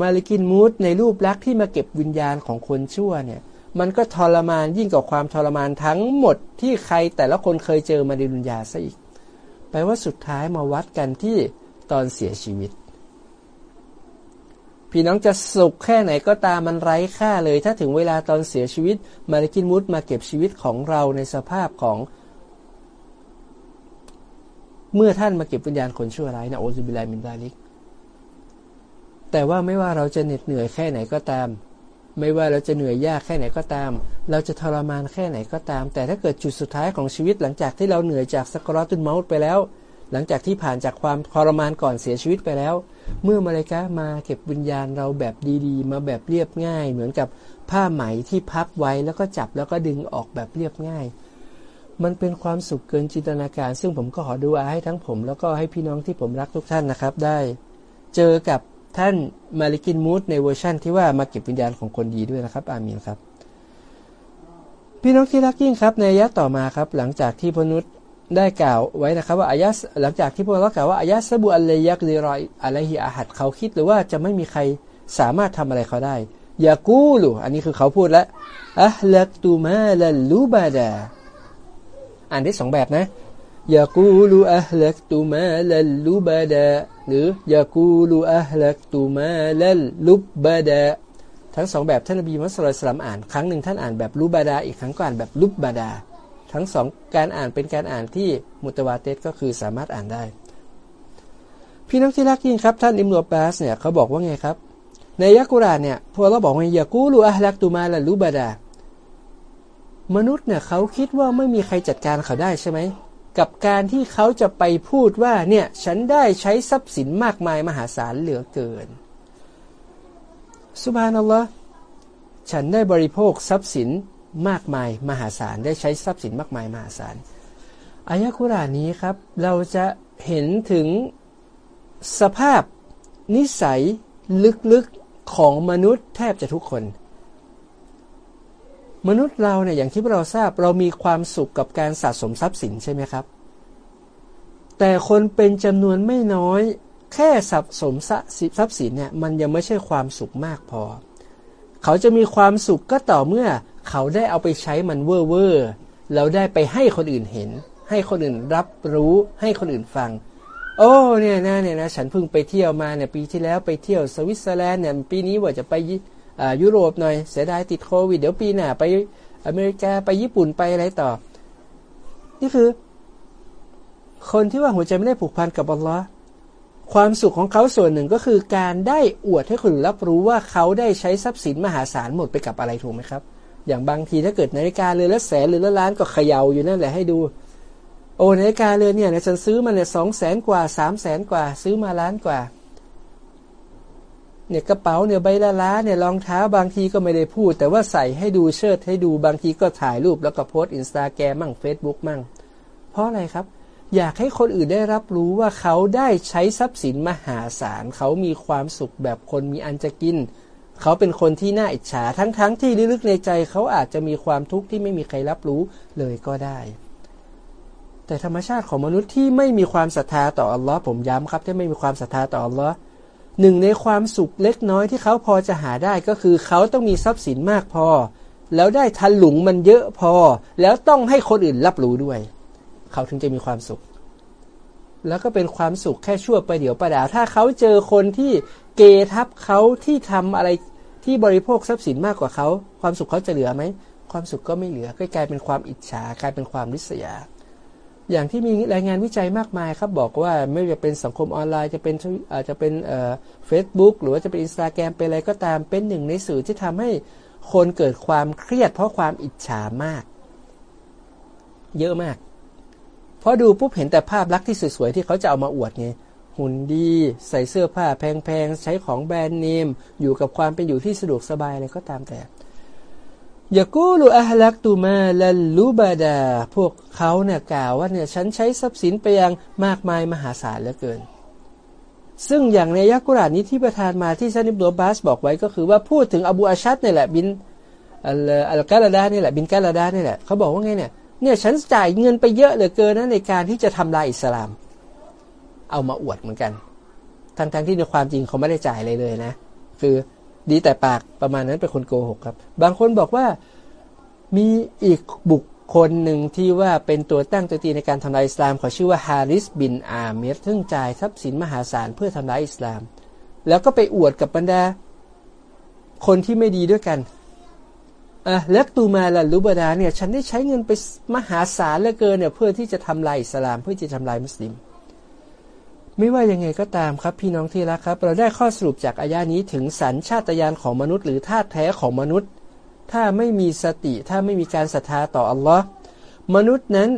มาลิกินมูดในรูปลักษณ์ที่มาเก็บวิญญาณของคนชั่วเนี่ย มันก็ทรมานยิ่งกว่าความทรมานทั้งหมดที่ใครแต่ละคนเคยเจอมาในดุนยาซะอีกแปลว่าสุดท้ายมาวัดกันที่ตอนเสียชีวิต พี่น้องจะสุขแค่ไหนก็ตามมันไร้ค่าเลย ถ้าถึงเวลาตอนเสียชีวิต มาลิกินมุดมาเก็บชีวิตของเราในสภาพของ เมื่อท่านมาเก็บวิญญาณคนชั่วร้ายนะโอซุบิลมินดาลิกแต่ว่าไม่ว่าเราจะเหน็ดเหนื่อยแค่ไหนก็ตาม ไม่ว่าเราจะเหนื่อยยากแค่ไหนก็ตาม เราจะทรมานแค่ไหนก็ตาม แต่ถ้าเกิดจุดสุดท้ายของชีวิตหลังจากที่เราเหนื่อยจากสกรอตุนเมาส์ไปแล้ว หลังจากที่ผ่านจากความทรมานก่อนเสียชีวิตไปแล้ว เมื่อมลาอิกะฮ์มาเก็บวิญญาณเราแบบดีๆ มาแบบเรียบง่าย เหมือนกับผ้าไหมที่พับไว้แล้วก็จับแล้วก็ดึงออกแบบเรียบง่าย มันเป็นความสุขเกินจินตนาการ ซึ่งผมก็ขอดุอาให้ทั้งผม แล้วก็ให้พี่น้องที่ผมรักทุกท่านนะครับได้ เจอกับ ท่านملك الموت ในเวอร์ชั่นที่ว่ามาเก็บวิญญาณของคนดีด้วยนะครับ آمين ครับ พี่น้องที่รักยิ่งครับ ในระยะต่อมาครับ หลังจากที่มนุษย์ได้กล่าวไว้นะครับว่าอายะหลังจากที่พวกเรากล่าวว่าอายะสบุอัลเลยักดีรอยอะไรฮิอาหัดเขาคิดหรือว่าจะไม่มีใครสามารถทำอะไรเขาได้ อย่ากูลูอันนี้คือเขาพูดแล้วอะลักตูมาลลูบาดาอ่านได้สองแบบนะ ยากูลูอะลักตูมาลลูบาดาหรือยากูลูอะลักตูมาลลูบาดาทั้งสองแบบท่านนบีมุสลิมอ่านครั้งหนึ่งท่านอ่านแบบลูบาดาอีกครั้งก็อ่านแบบลุบบาดา ทั้งสองการอ่านเป็นการอ่านที่มุตวาเตสก็คือสามารถอ่านได้ พี่น้องที่รักยิ่งครับ ท่านอิมรุบาสเนี่ยเขาบอกว่าไงครับ ในยักุรานเนี่ยพวกเราบอกว่ายากูลูอะลักตูมาละลูบาดามนุษย์เนี่ยเขาคิดว่าไม่มีใครจัดการเขาได้ใช่ไหม กับการที่เขาจะไปพูดว่าเนี่ยฉันได้ใช้ทรัพย์สินมากมายมหาศาลเหลือเกิน สุบานัลลอฮ์ฉันได้บริโภคทรัพย์สินมากมายมหาศาลได้ใช้ทรัพย์สินมากมายมหาศาลอายะคุรานนี้ครับ เราจะเห็นถึงสภาพนิสัยลึกๆของมนุษย์แทบจะทุกคน มนุษย์เราเนี่ยอย่างที่เราทราบเรามีความสุขกับการสะสมทรัพย์สินใช่ไหมครับ แต่คนเป็นจำนวนไม่น้อยแค่สะสมทรัพย์สินเนี่ยมันยังไม่ใช่ความสุขมากพอ เขาจะมีความสุขก็ต่อเมื่อเขาได้เอาไปใช้มันเว่อร์เวอร์แล้วได้ไปให้คนอื่นเห็น ให้คนอื่นรับรู้ให้คนอื่นฟัง โอ้เนี่ยนะเนี่ยนะฉันเพิ่งไปเที่ยวมาเนี่ยปีที่แล้วไปเที่ยวสวิตเซอร์แลนด์เนี่ยปีนี้ว่าจะไป ยุโรปหน่อยเสียดายติดโควิด เดี๋ยวปีหน้าไปอเมริกาไปญี่ปุ่นไปอะไรต่อ นี่คือ คนที่ว่าหัวใจไม่ได้ผูกพันกับอัลลอฮ์ความสุขของเขาส่วนหนึ่งก็คือการได้อวดให้คนรับรู้ว่าเขาได้ใช้ทรัพย์สินมหาศาลหมดไปกับอะไรถูกไหมครับ อย่างบางทีถ้าเกิดนาฬิกาเรือนละแสนหรือละล้านก็เขย่าอยู่นั่นแหละให้ดู โอ้นาฬิกาเรือนเนี่ยฉันซื้อมาเนี่ยสองแสนกว่าสามแสนกว่า ซื้อมาล้านกว่า เนี่ยกระเป๋าเนี่ยใบละล้าเนี่ยรองเท้าบางทีก็ไม่ได้พูด แต่ว่าใส่ให้ดูเชิดให้ดูบางทีก็ถ่ายรูปแล้วก็โพสต์อินสตาแกรมมั่งเฟซบุ๊กมั่ง เพราะอะไรครับ อยากให้คนอื่นได้รับรู้ว่าเขาได้ใช้ทรัพย์สินมหาศาล เขามีความสุขแบบคนมีอันจะกิน เขาเป็นคนที่น่าอิจฉาทั้งๆทที่ลึกๆในใจเขาอาจจะมีความทุกข์ที่ไม่มีใครรับรู้เลยก็ได้แต่ธรรมชาติของมนุษย์ที่ไม่มีความศรัทธาต่ออัลลอฮ์ผมย้ำครับที่ไม่มีความศรัทธาต่ออัลลอฮ์ หนึ่งในความสุขเล็กน้อยที่เขาพอจะหาได้ก็คือเขาต้องมีทรัพย์สินมากพอ แล้วได้ทันหลุงมันเยอะพอ แล้วต้องให้คนอื่นรับรู้ด้วย เขาถึงจะมีความสุข แล้วก็เป็นความสุขแค่ชั่วไปเดี๋ยวประดา ถ้าเขาเจอคนที่เกทับเขาที่ทำอะไรที่บริโภคทรัพย์สินมากกว่าเขา ความสุขเขาจะเหลือไหมความสุขก็ไม่เหลือก็กลายเป็นความอิจฉากลายเป็นความริษยา อย่างที่มีรายงานวิจัยมากมายครับ บอกว่าไม่ว่าเป็นสังคมออนไลน์จะเป็นอาจจะเป็นเฟซบุ๊กหรือว่าจะเป็นอินสตาแกรมเป็นอะไรก็ตามเป็นหนึ่งในสื่อที่ทำให้คนเกิดความเครียด เพราะความอิจฉามาก เยอะมาก เพราะดูปุ๊บเห็นแต่ภาพลักษณ์ที่สวยๆที่เขาจะเอามาอวดไงหุ่นดี ใส่เสื้อผ้าแพงๆ ใช้ของแบรนด์เนม อยู่กับความเป็นอยู่ที่สะดวกสบายอะไรก็ตามแต่ ยากูลูอัลักตูมาลัลลูบาดา พวกเขาเนี่ยกล่าวว่าเนี่ยฉันใช้ทรัพย์สินไปยังมากมายมหาศาลเหลือเกิน ซึ่งอย่างในยักกุรานนี้ที่ประทานมาที่ซานิบโดบาสบอกไว้ก็คือว่าพูดถึงอบูอาชัดนี่แหละบินอัลกาลาดานี่แหละบินกาลาดานี่แหละเขาบอกว่าไงเนี่ยเนี่ยฉันจ่ายเงินไปเยอะเหลือเกินนะในการที่จะทำลายอิสลาม เอามาอวดเหมือนกันทั้งๆที่ในความจริงเขาไม่ได้จ่ายเลยเลยนะ คือ ดีแต่ปากประมาณนั้นเป็นคนโกหกครับ บางคนบอกว่ามีอีกบุคคลหนึ่งที่ว่าเป็นตัวตั้งตัวตีในการทำลายอิสลามเขาชื่อว่าฮาริสบินอาเมรซึ่งจ่ายทรัพย์สินมหาศาลเพื่อทำลายอิสลาม แล้วก็ไปอวดกับบรรดา คนที่ไม่ดีด้วยกันอะแล้วตูมาละลูบดาเนี่ย ฉันได้ใช้เงินไปมหาศาลเหลือเกินเนี่ยเพื่อที่จะทำลายอิสลาม เพื่อจะทำลายมุสลิม ไม่ว่ายังไงก็ตามครับพี่น้องที่รักครับ เราได้ข้อสรุปจากอายานี้ถึงสัญชาตญาณของมนุษย์ หรือธาตุแท้ของมนุษย์ ถ้าไม่มีสติถ้าไม่มีการศรัทธาต่ออัลลอฮ์มนุษย์นั้น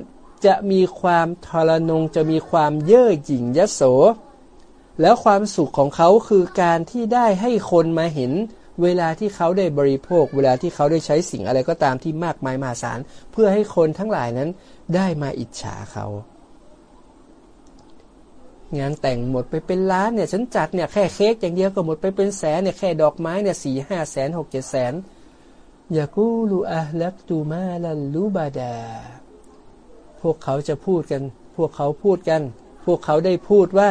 จะมีความทรนงจะมีความเย่อหยิ่งยโส แล้วความสุขของเขาคือการที่ได้ให้คนมาเห็น เวลาที่เขาได้บริโภค เวลาที่เขาได้ใช้สิ่งอะไรก็ตามที่มากมายมหาศาลเพื่อให้คนทั้งหลายนั้นได้มาอิจฉาเขา งานแต่งหมดไปเป็นล้านเนี่ยฉันจัดเนี่ยแค่เค้กอย่างเดียวก็หมดไปเป็นแสนเนี่ยแค่ดอกไม้เนี่ยสี่ห้าแสนหกเจ็ดแสนยากูลูอะลักตูมาลันลูบาดา พวกเขาจะพูดกัน พวกเขาพูดกัน พวกเขาได้พูดว่า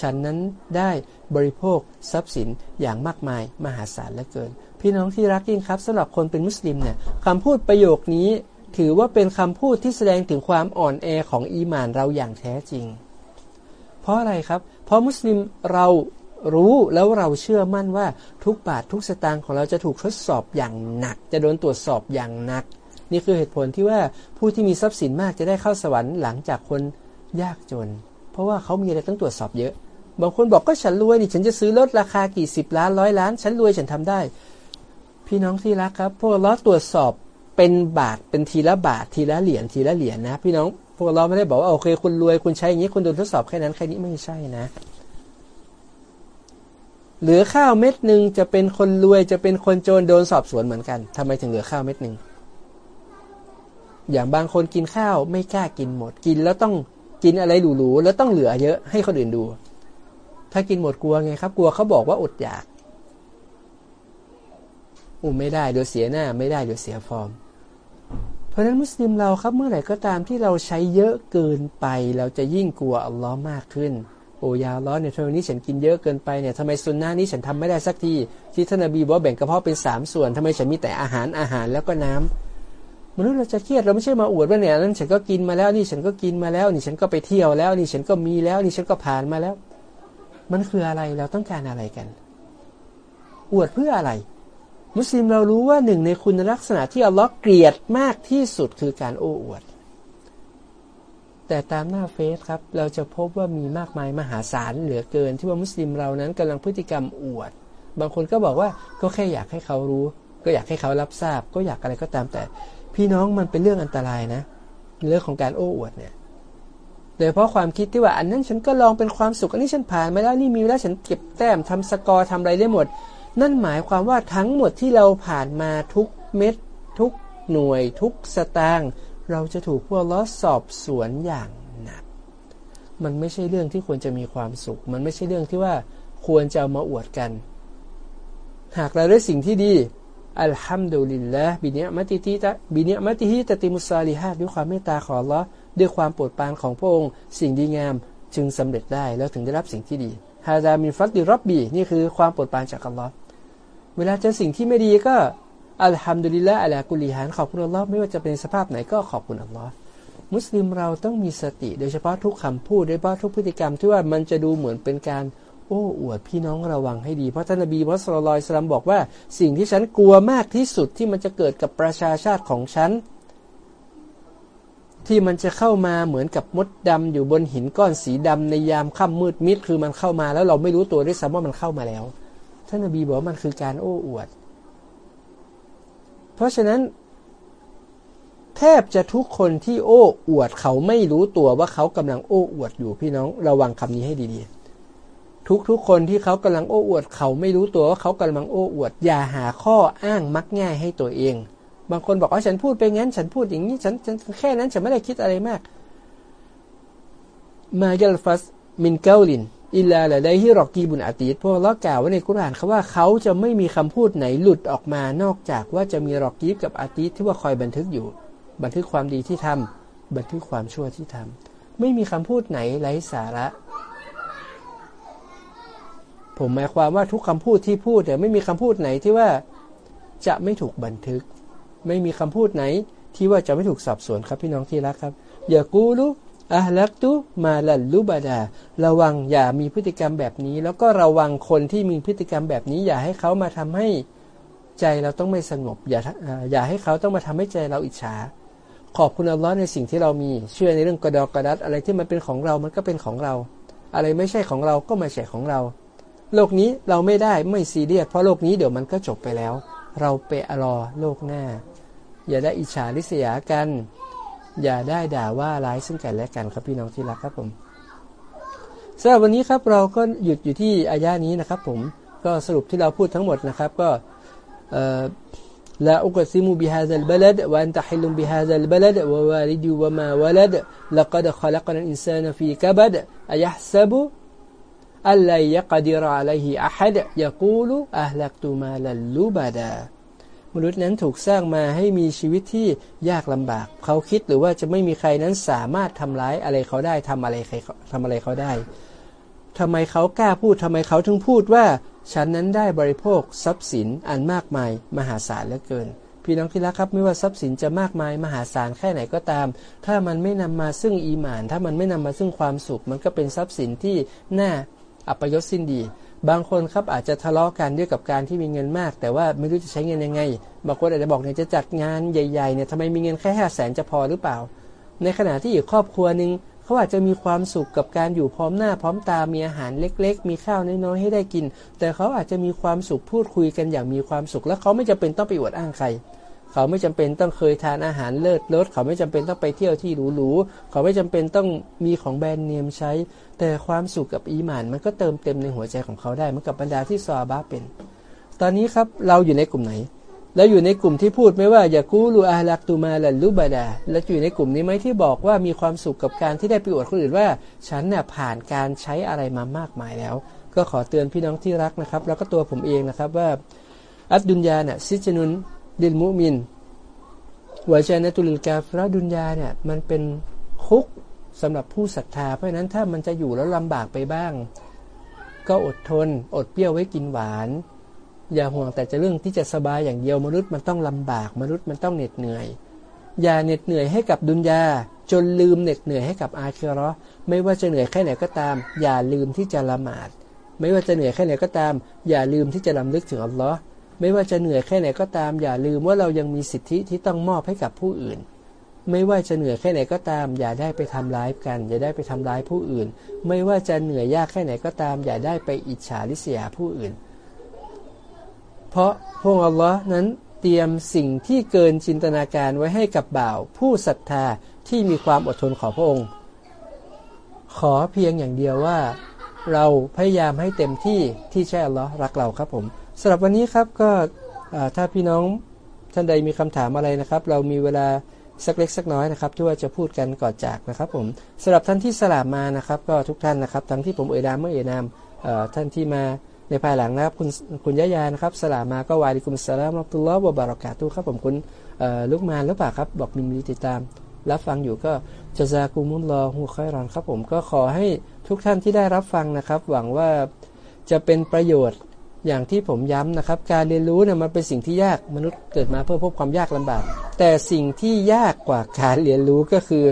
ฉันนั้นได้บริโภคทรัพย์สินอย่างมากมายมหาศาลเหลือเกิน พี่น้องที่รักยิ่งครับสำหรับคนเป็นมุสลิมเนี่ยคำพูดประโยคนี้ ถือว่าเป็นคำพูดที่แสดงถึงความอ่อนแอของอีมานเราอย่างแท้จริง ราะอะไรครับ เพราะมุสลิมเรารู้แล้วเราเชื่อมั่นว่าทุกบาททุกสตางค์ของเราจะถูกทดสอบอย่างหนัก จะโดนตรวจสอบอย่างหนัก นี่คือเหตุผลที่ว่าผู้ที่มีทรัพย์สินมากจะได้เข้าสวรรค์หลังจากคนยากจน เพราะว่าเขามีอะไรต้องตรวจสอบเยอะ บางคนบอกก็ฉันรวยนี่ฉันจะซื้อรถราคากี่สิบล้านร้อยล้าน ฉันรวยฉันทำได้ พี่น้องที่รักครับ พวกเราตรวจสอบเป็นบาทเป็นทีละบาททีละเหรียญทีละเหรียญนะ พี่น้อง พวกเราไม่ได้บอกว่าโอเค คุณรวยคุณใช้อย่างนี้คุณโดนทดสอบแค่นั้นแค่นี้ไม่ใช่นะ เหลือข้าวเม็ดหนึ่งจะเป็นคนรวยจะเป็นคนโจรโดนสอบสวนเหมือนกันทำไมถึงเหลือข้าวเม็ดหนึ่งอย่างบางคนกินข้าวไม่กล้ากินหมด กินแล้วต้องกินอะไรหรูๆแล้วต้องเหลือเยอะให้คนอื่นดู ถ้ากินหมดกลัวไงครับ กลัวเขาบอกว่าอดอยากอุ้ไม่ได้เดี๋ยวเสียหน้า ไม่ได้เดี๋ยวเสียฟอร์ม ราะฉะนั้นมุสลิมเราครับเมื่อไหร่ก็ตามที่เราใช้เยอะเกินไป เราจะยิ่งกลัวอัลลอฮ์มากขึ้นโอ้ยาล้อเนี่ยทำไมนี้ฉันกินเยอะเกินไปเนี่ยทำไมซุนนะนี้ฉันทำไม่ได้สักทีที่ท่านนบีบอกแบ่งกระเพาะเป็นสามส่วนทำไมฉันมีแต่อาหารอาหารแล้วก็น้ำมนุษย์เราจะเครียดเราไม่ใช่มาอวดว่าเนี่ยนั้นฉันก็กินมาแล้วนี่ฉันก็กินมาแล้ว นี่ฉันก็ไปเที่ยวแล้ว นี่ฉันก็มีแล้ว นี่ฉันก็ผ่านมาแล้ว มันคืออะไรเราต้องการอะไรกัน อวดเพื่ออะไร มุสลิมเรารู้ว่าหนึ่งในคุณลักษณะที่อัลลอฮ์เกลียดมากที่สุดคือการโอ้อวด แต่ตามหน้าเฟซครับ เราจะพบว่ามีมากมายมหาศาลเหลือเกิน ที่ว่ามุสลิมเรานั้นกำลังพฤติกรรมอวด บางคนก็บอกว่าก็แค่อยากให้เขารู้ ก็อยากให้เขารับทราบ ก็อยากอะไรก็ตามแต่ พี่น้องมันเป็นเรื่องอันตรายนะ เรื่องของการโอ้อวดเนี่ยโดยเพราะความคิดที่ว่าอันนั้นฉันก็ลองเป็นความสุขอันนี้ฉันผ่านมาแล้วนี่มีแล้วฉันเก็บแต้มทำสกอร์ทำอะไรได้หมด นั่นหมายความว่าทั้งหมดที่เราผ่านมาทุกเม็ด ทุกหน่วยทุกสตางค์เราจะถูกพวกล้อสอบสวนอย่างหนัก มันไม่ใช่เรื่องที่ควรจะมีความสุข มันไม่ใช่เรื่องที่ว่าควรจะเอามาอวดกัน หากเราได้สิ่งที่ดีอัลฮัมดุลิลละบิเนียมัติฮิตะบิเนียมัติฮิตติมุสาลิฮะด้วยความเมตตาของลอด้วยความโปรดปรานของพระองค์ สิ่งดีงามจึงสำเร็จได้แล้วถึงได้รับสิ่งที่ดีฮาดามินฟัตดิรับบีนี่คือความโปรดปรานจากอัลลอฮ์ เวลาเจอสิ่งที่ไม่ดีก็อัลฮัมดุลิลละอัลกุลิฮานขอบคุณอัลลอฮ์ไม่ว่าจะเป็นสภาพไหนก็ขอบคุณอัลลอฮ์มุสลิมเราต้องมีสติ โดยเฉพาะทุกคำพูดโดยเฉพาะทุกพฤติกรรมที่ว่ามันจะดูเหมือนเป็นการโอ้อวดพี่น้องระวังให้ดี เพราะท่านนบีมุสลิมสลัมบอกว่าสิ่งที่ฉันกลัวมากที่สุดที่มันจะเกิดกับประชาชาติของฉัน ที่มันจะเข้ามาเหมือนกับมดดำอยู่บนหินก้อนสีดำในยามค่ำมืดมิดคือมันเข้ามาแล้วเราไม่รู้ตัวด้วยซ้ำว่ามันเข้ามาแล้ว ท่านนบีบอกมันคือการโอ้อวด เพราะฉะนั้น แทบจะทุกคนที่โอ้อวดเขาไม่รู้ตัวว่าเขากำลังโอ้อวดอยู่พี่น้องระวังคำนี้ให้ดีๆ ทุกๆคนที่เขากำลังโอ้อวด เขาไม่รู้ตัวว่าเขากำลังโอ้อวด อย่าหาข้ออ้างมักง่ายให้ตัวเอง บางคนบอกว่าฉันพูดไปงั้น ฉันพูดอย่างนี้ฉันฉันแค่นั้นฉันไม่ได้คิดอะไรมาก มายัลฟัสมินเกลิน อิลลาละได้ที่รอกีบุญอาตีดพวกเรากล่าวไว้ในกุรานเขาว่าเขาจะไม่มีคำพูดไหนหลุดออกมานอกจากว่าจะมีรอกีบกับอาตีดที่ว่าคอยบันทึกอยู่ บันทึกความดีที่ทำบันทึกความชั่วที่ทำไม่มีคำพูดไหนไร้สาระ ผมหมายความว่าทุกคำพูดที่พูดแต่ไม่มีคำพูดไหนที่ว่าจะไม่ถูกบันทึก ไม่มีคำพูดไหนที่ว่าจะไม่ถูกสอบสวนครับพี่น้องที่รักครับอย่ากูรู้ อะลักตุมาลันลุบาดา ระวังอย่ามีพฤติกรรมแบบนี้ แล้วก็ระวังคนที่มีพฤติกรรมแบบนี้ อย่าให้เขามาทำให้ใจเราต้องไม่สงบ อย่าอย่าให้เขาต้องมาทำให้ใจเราอิจฉา ขอบคุณอัลลอฮ์ในสิ่งที่เรามีเชื่อในเรื่องกระดอกกระดัดอะไรที่มันเป็นของเรามันก็เป็นของเรา อะไรไม่ใช่ของเราก็ไม่ใช่ของเรา โลกนี้เราไม่ได้ไม่ซีเรียสเพราะโลกนี้เดี๋ยวมันก็จบไปแล้ว เราไปรอโลกหน้า อย่าได้อิจฉาริษยากัน อย่าได้ด่าว่าร้ายซึ่งกันและกันครับพี่น้องที่รักครับผมสำหรับวันนี้ครับเราก็หยุดอยู่ที่อายานี้นะครับผมก็สรุปที่เราพูดทั้งหมดนะครับก็ لا أقسم بهذا البلد وأنت حل بهذا البلد ووالد وما ولد لقد خلقنا الإنسان في كبد أيحسب أن لن يقدر عليه أحد يقول أهلكت مالا لبدا มนุษย์นั้นถูกสร้างมาให้มีชีวิตที่ยากลำบาก เขาคิดหรือว่าจะไม่มีใครนั้นสามารถทำร้ายอะไรเขาได้ทำอะไรใครทำอะไรเขาได้ทำไมเขากล้าพูดทำไมเขาถึงพูดว่าฉันนั้นได้บริโภคทรัพย์สินอันมากมายมหาศาลเหลือเกิน พี่น้องที่รักครับไม่ว่าทรัพย์สินจะมากมายมหาศาลแค่ไหนก็ตาม ถ้ามันไม่นำมาซึ่งอีหมาน ถ้ามันไม่นำมาซึ่งความสุข มันก็เป็นทรัพย์สินที่น่าอัปยศสิ้นดี บางคนครับอาจจะทะเลาะกันด้วยกับการที่มีเงินมาก แต่ว่าไม่รู้จะใช้เงินยังไง บางคนอาจจะบอกเนี่ยจะจัดงานใหญ่ๆเนี่ยทำไมมีเงินแค่ห้าแสนจะพอหรือเปล่า ในขณะที่อีกครอบครัวหนึ่งเขาอาจจะมีความสุขกับการอยู่พร้อมหน้าพร้อมตา มีอาหารเล็ก ๆ มีข้าวน้อยๆให้ได้กิน แต่เขาอาจจะมีความสุขพูดคุยกันอย่างมีความสุข และเขาไม่จำเป็นต้องไปอวดอ้างใคร เขาไม่จำเป็นต้องเคยทานอาหารเลิศรสเขาไม่จำเป็นต้องไปเที่ยวที่หรูๆเขาไม่จำเป็นต้องมีของแบรนด์เนมใช้ แต่ความสุขกับอีหมานมันก็เติมเต็มในหัวใจของเขาได้เหมือนกับบรรดาที่ซอบาเป็น ตอนนี้ครับเราอยู่ในกลุ่มไหนแล้วอยู่ในกลุ่มที่พูดไม่ว่าอย่ากู้ลูอาลักตูมาลัลูบาดา แล้วอยู่ในกลุ่มนี้ไหมที่บอกว่ามีความสุขกับการที่ได้ไปอวดคนอื่นว่า ฉันเนี่ยผ่านการใช้อะไรมามากมายแล้ว ก็ขอเตือนพี่น้องที่รักนะครับ แล้วก็ตัวผมเองนะครับว่า อับดุลยาเนี่ยซิจนุน ดิลมุมินวาจานตุลิลกาฟราดุนยาเนี่ยมันเป็นคุกสำหรับผู้ศรัทธา เพราะนั้นถ้ามันจะอยู่แล้วลำบากไปบ้าง ก็อดทน อดเปรี้ยวไว้กินหวาน อย่าห่วงแต่จะเรื่องที่จะสบายอย่างเดียวมนุษย์มันต้องลำบากมนุษย์มันต้องเหน็ดเหนื่อย อย่าเหน็ดเหนื่อยให้กับดุนยาจนลืมเหน็ดเหนื่อยให้กับอาคิรอไม่ว่าจะเหนื่อยแค่ไหนก็ตาม อย่าลืมที่จะละหมาด ไม่ว่าจะเหนื่อยแค่ไหนก็ตาม อย่าลืมที่จะลำลึกถึงอัลลอฮ์ ไม่ว่าจะเหนื่อยแค่ไหนก็ตามอย่าลืมว่าเรายังมีสิทธิที่ต้องมอบให้กับผู้อื่น ไม่ว่าจะเหนื่อยแค่ไหนก็ตาม อย่าได้ไปทำร้ายกัน อย่าได้ไปทำร้ายผู้อื่น ไม่ว่าจะเหนื่อยยากแค่ไหนก็ตาม อย่าได้ไปอิจฉาริษยาผู้อื่น เพราะพระองค์อัลลอฮ์นั้นเตรียมสิ่งที่เกินจินตนาการไว้ให้กับบ่าว ผู้ศรัทธาที่มีความอดทนขอพระองค์ ขอเพียงอย่างเดียวว่า เราพยายามให้เต็มที่ที่ใช่อัลลอฮ์รักเราครับผม สำหรับวันนี้ครับก็ถ้าพี่น้องท่านใดมีคำถามอะไรนะครับ เรามีเวลาสักเล็กสักน้อยนะครับที่ว่าจะพูดกันก่อนจากนะครับผมสำหรับท่านที่สลามมานะครับ ก็ทุกท่านนะครับ ทั้งที่ผมเอ่ยนามเมื่อเอ่ยนามท่านที่มาในภายหลังนะครับคุณคุณยะยานะครับสลามาก็วาดิคุมสลามอับตุลลอฮ์บารอกาตุครับผมคุณลูกมานหรือเปล่าครับ บอกมีมีติดตาม รับฟังอยู่ก็จะซากุมุลลอฮูค่อยรอนครับผมก็ขอให้ทุกท่านที่ได้รับฟังนะครับ หวังว่าจะเป็นประโยชน์ อย่างที่ผมย้ำนะครับ การเรียนรู้เนี่ยมันเป็นสิ่งที่ยากมนุษย์เกิดมาเพื่อพบความยากลำบาก แต่สิ่งที่ยากกว่าการเรียนรู้ก็คือ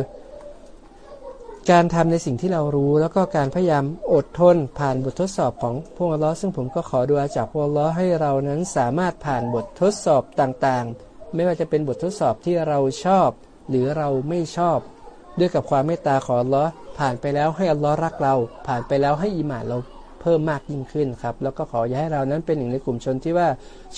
การทำในสิ่งที่เรารู้ แล้วก็การพยายามอดทนผ่านบททดสอบของพวกลลอซึ่งผมก็ขอดูอาจากพวกลลอให้เรานั้นสามารถผ่านบททดสอบต่างๆ ไม่ว่าจะเป็นบททดสอบที่เราชอบ หรือเราไม่ชอบ ด้วยกับความเมตตาของลลอผ่านไปแล้วให้อัลลอฮ์รักเรา ผ่านไปแล้วให้อิมานเรา พิ่มมากยิ่งขึ้นครับ แล้วก็ขออย่าให้เรานั้นเป็นหนึ่งในกลุ่มชนที่ว่า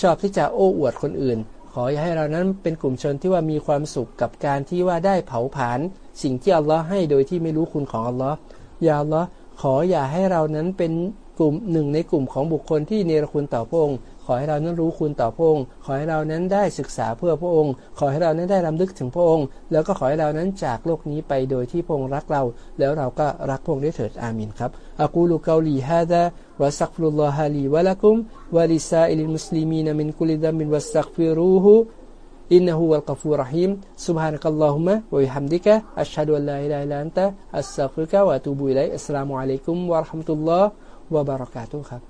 ชอบที่จะโอ้อวดคนอื่น ขออย่าให้เรานั้นเป็นกลุ่มชนที่ว่ามีความสุขกับการที่ว่าได้เผาผลาญสิ่งที่อัลลอฮ์ให้โดยที่ไม่รู้คุณของอัลลอฮ์อย่าอัลลอฮ์ขออย่าให้เรานั้นเป็นกลุ่มหนึ่งในกลุ่มของบุคคลที่เนรคุณต่อพระองค์ อให้เรานั้นรู้คุณต่อพระองค์ ขอให้เรานั้นได้ศึกษาเพื่อพระองค์ ขอให้เรานั้นได้รำลึกถึงพระองค์ แล้วก็ขอให้เรานั้นจากโลกนี้ไปโดยที่พระองค์รักเรา แล้วเราก็รักพระองค์ได้เถิดอามินครับอักูลูกาลีฮะดะวะสักฟุลลอฮะลีวะลักุมวะลิซาอิลิมุสลิมีนมินกุลิดัมมินวัสตักฟิรูฮุ إنه هو الغفور الرحيم سبحانك اللهم وبحمدك أشهد أن لا إله إلا أنت أستغفرك وأتوب إليك السلام عليكم ورحمة الله وبركاته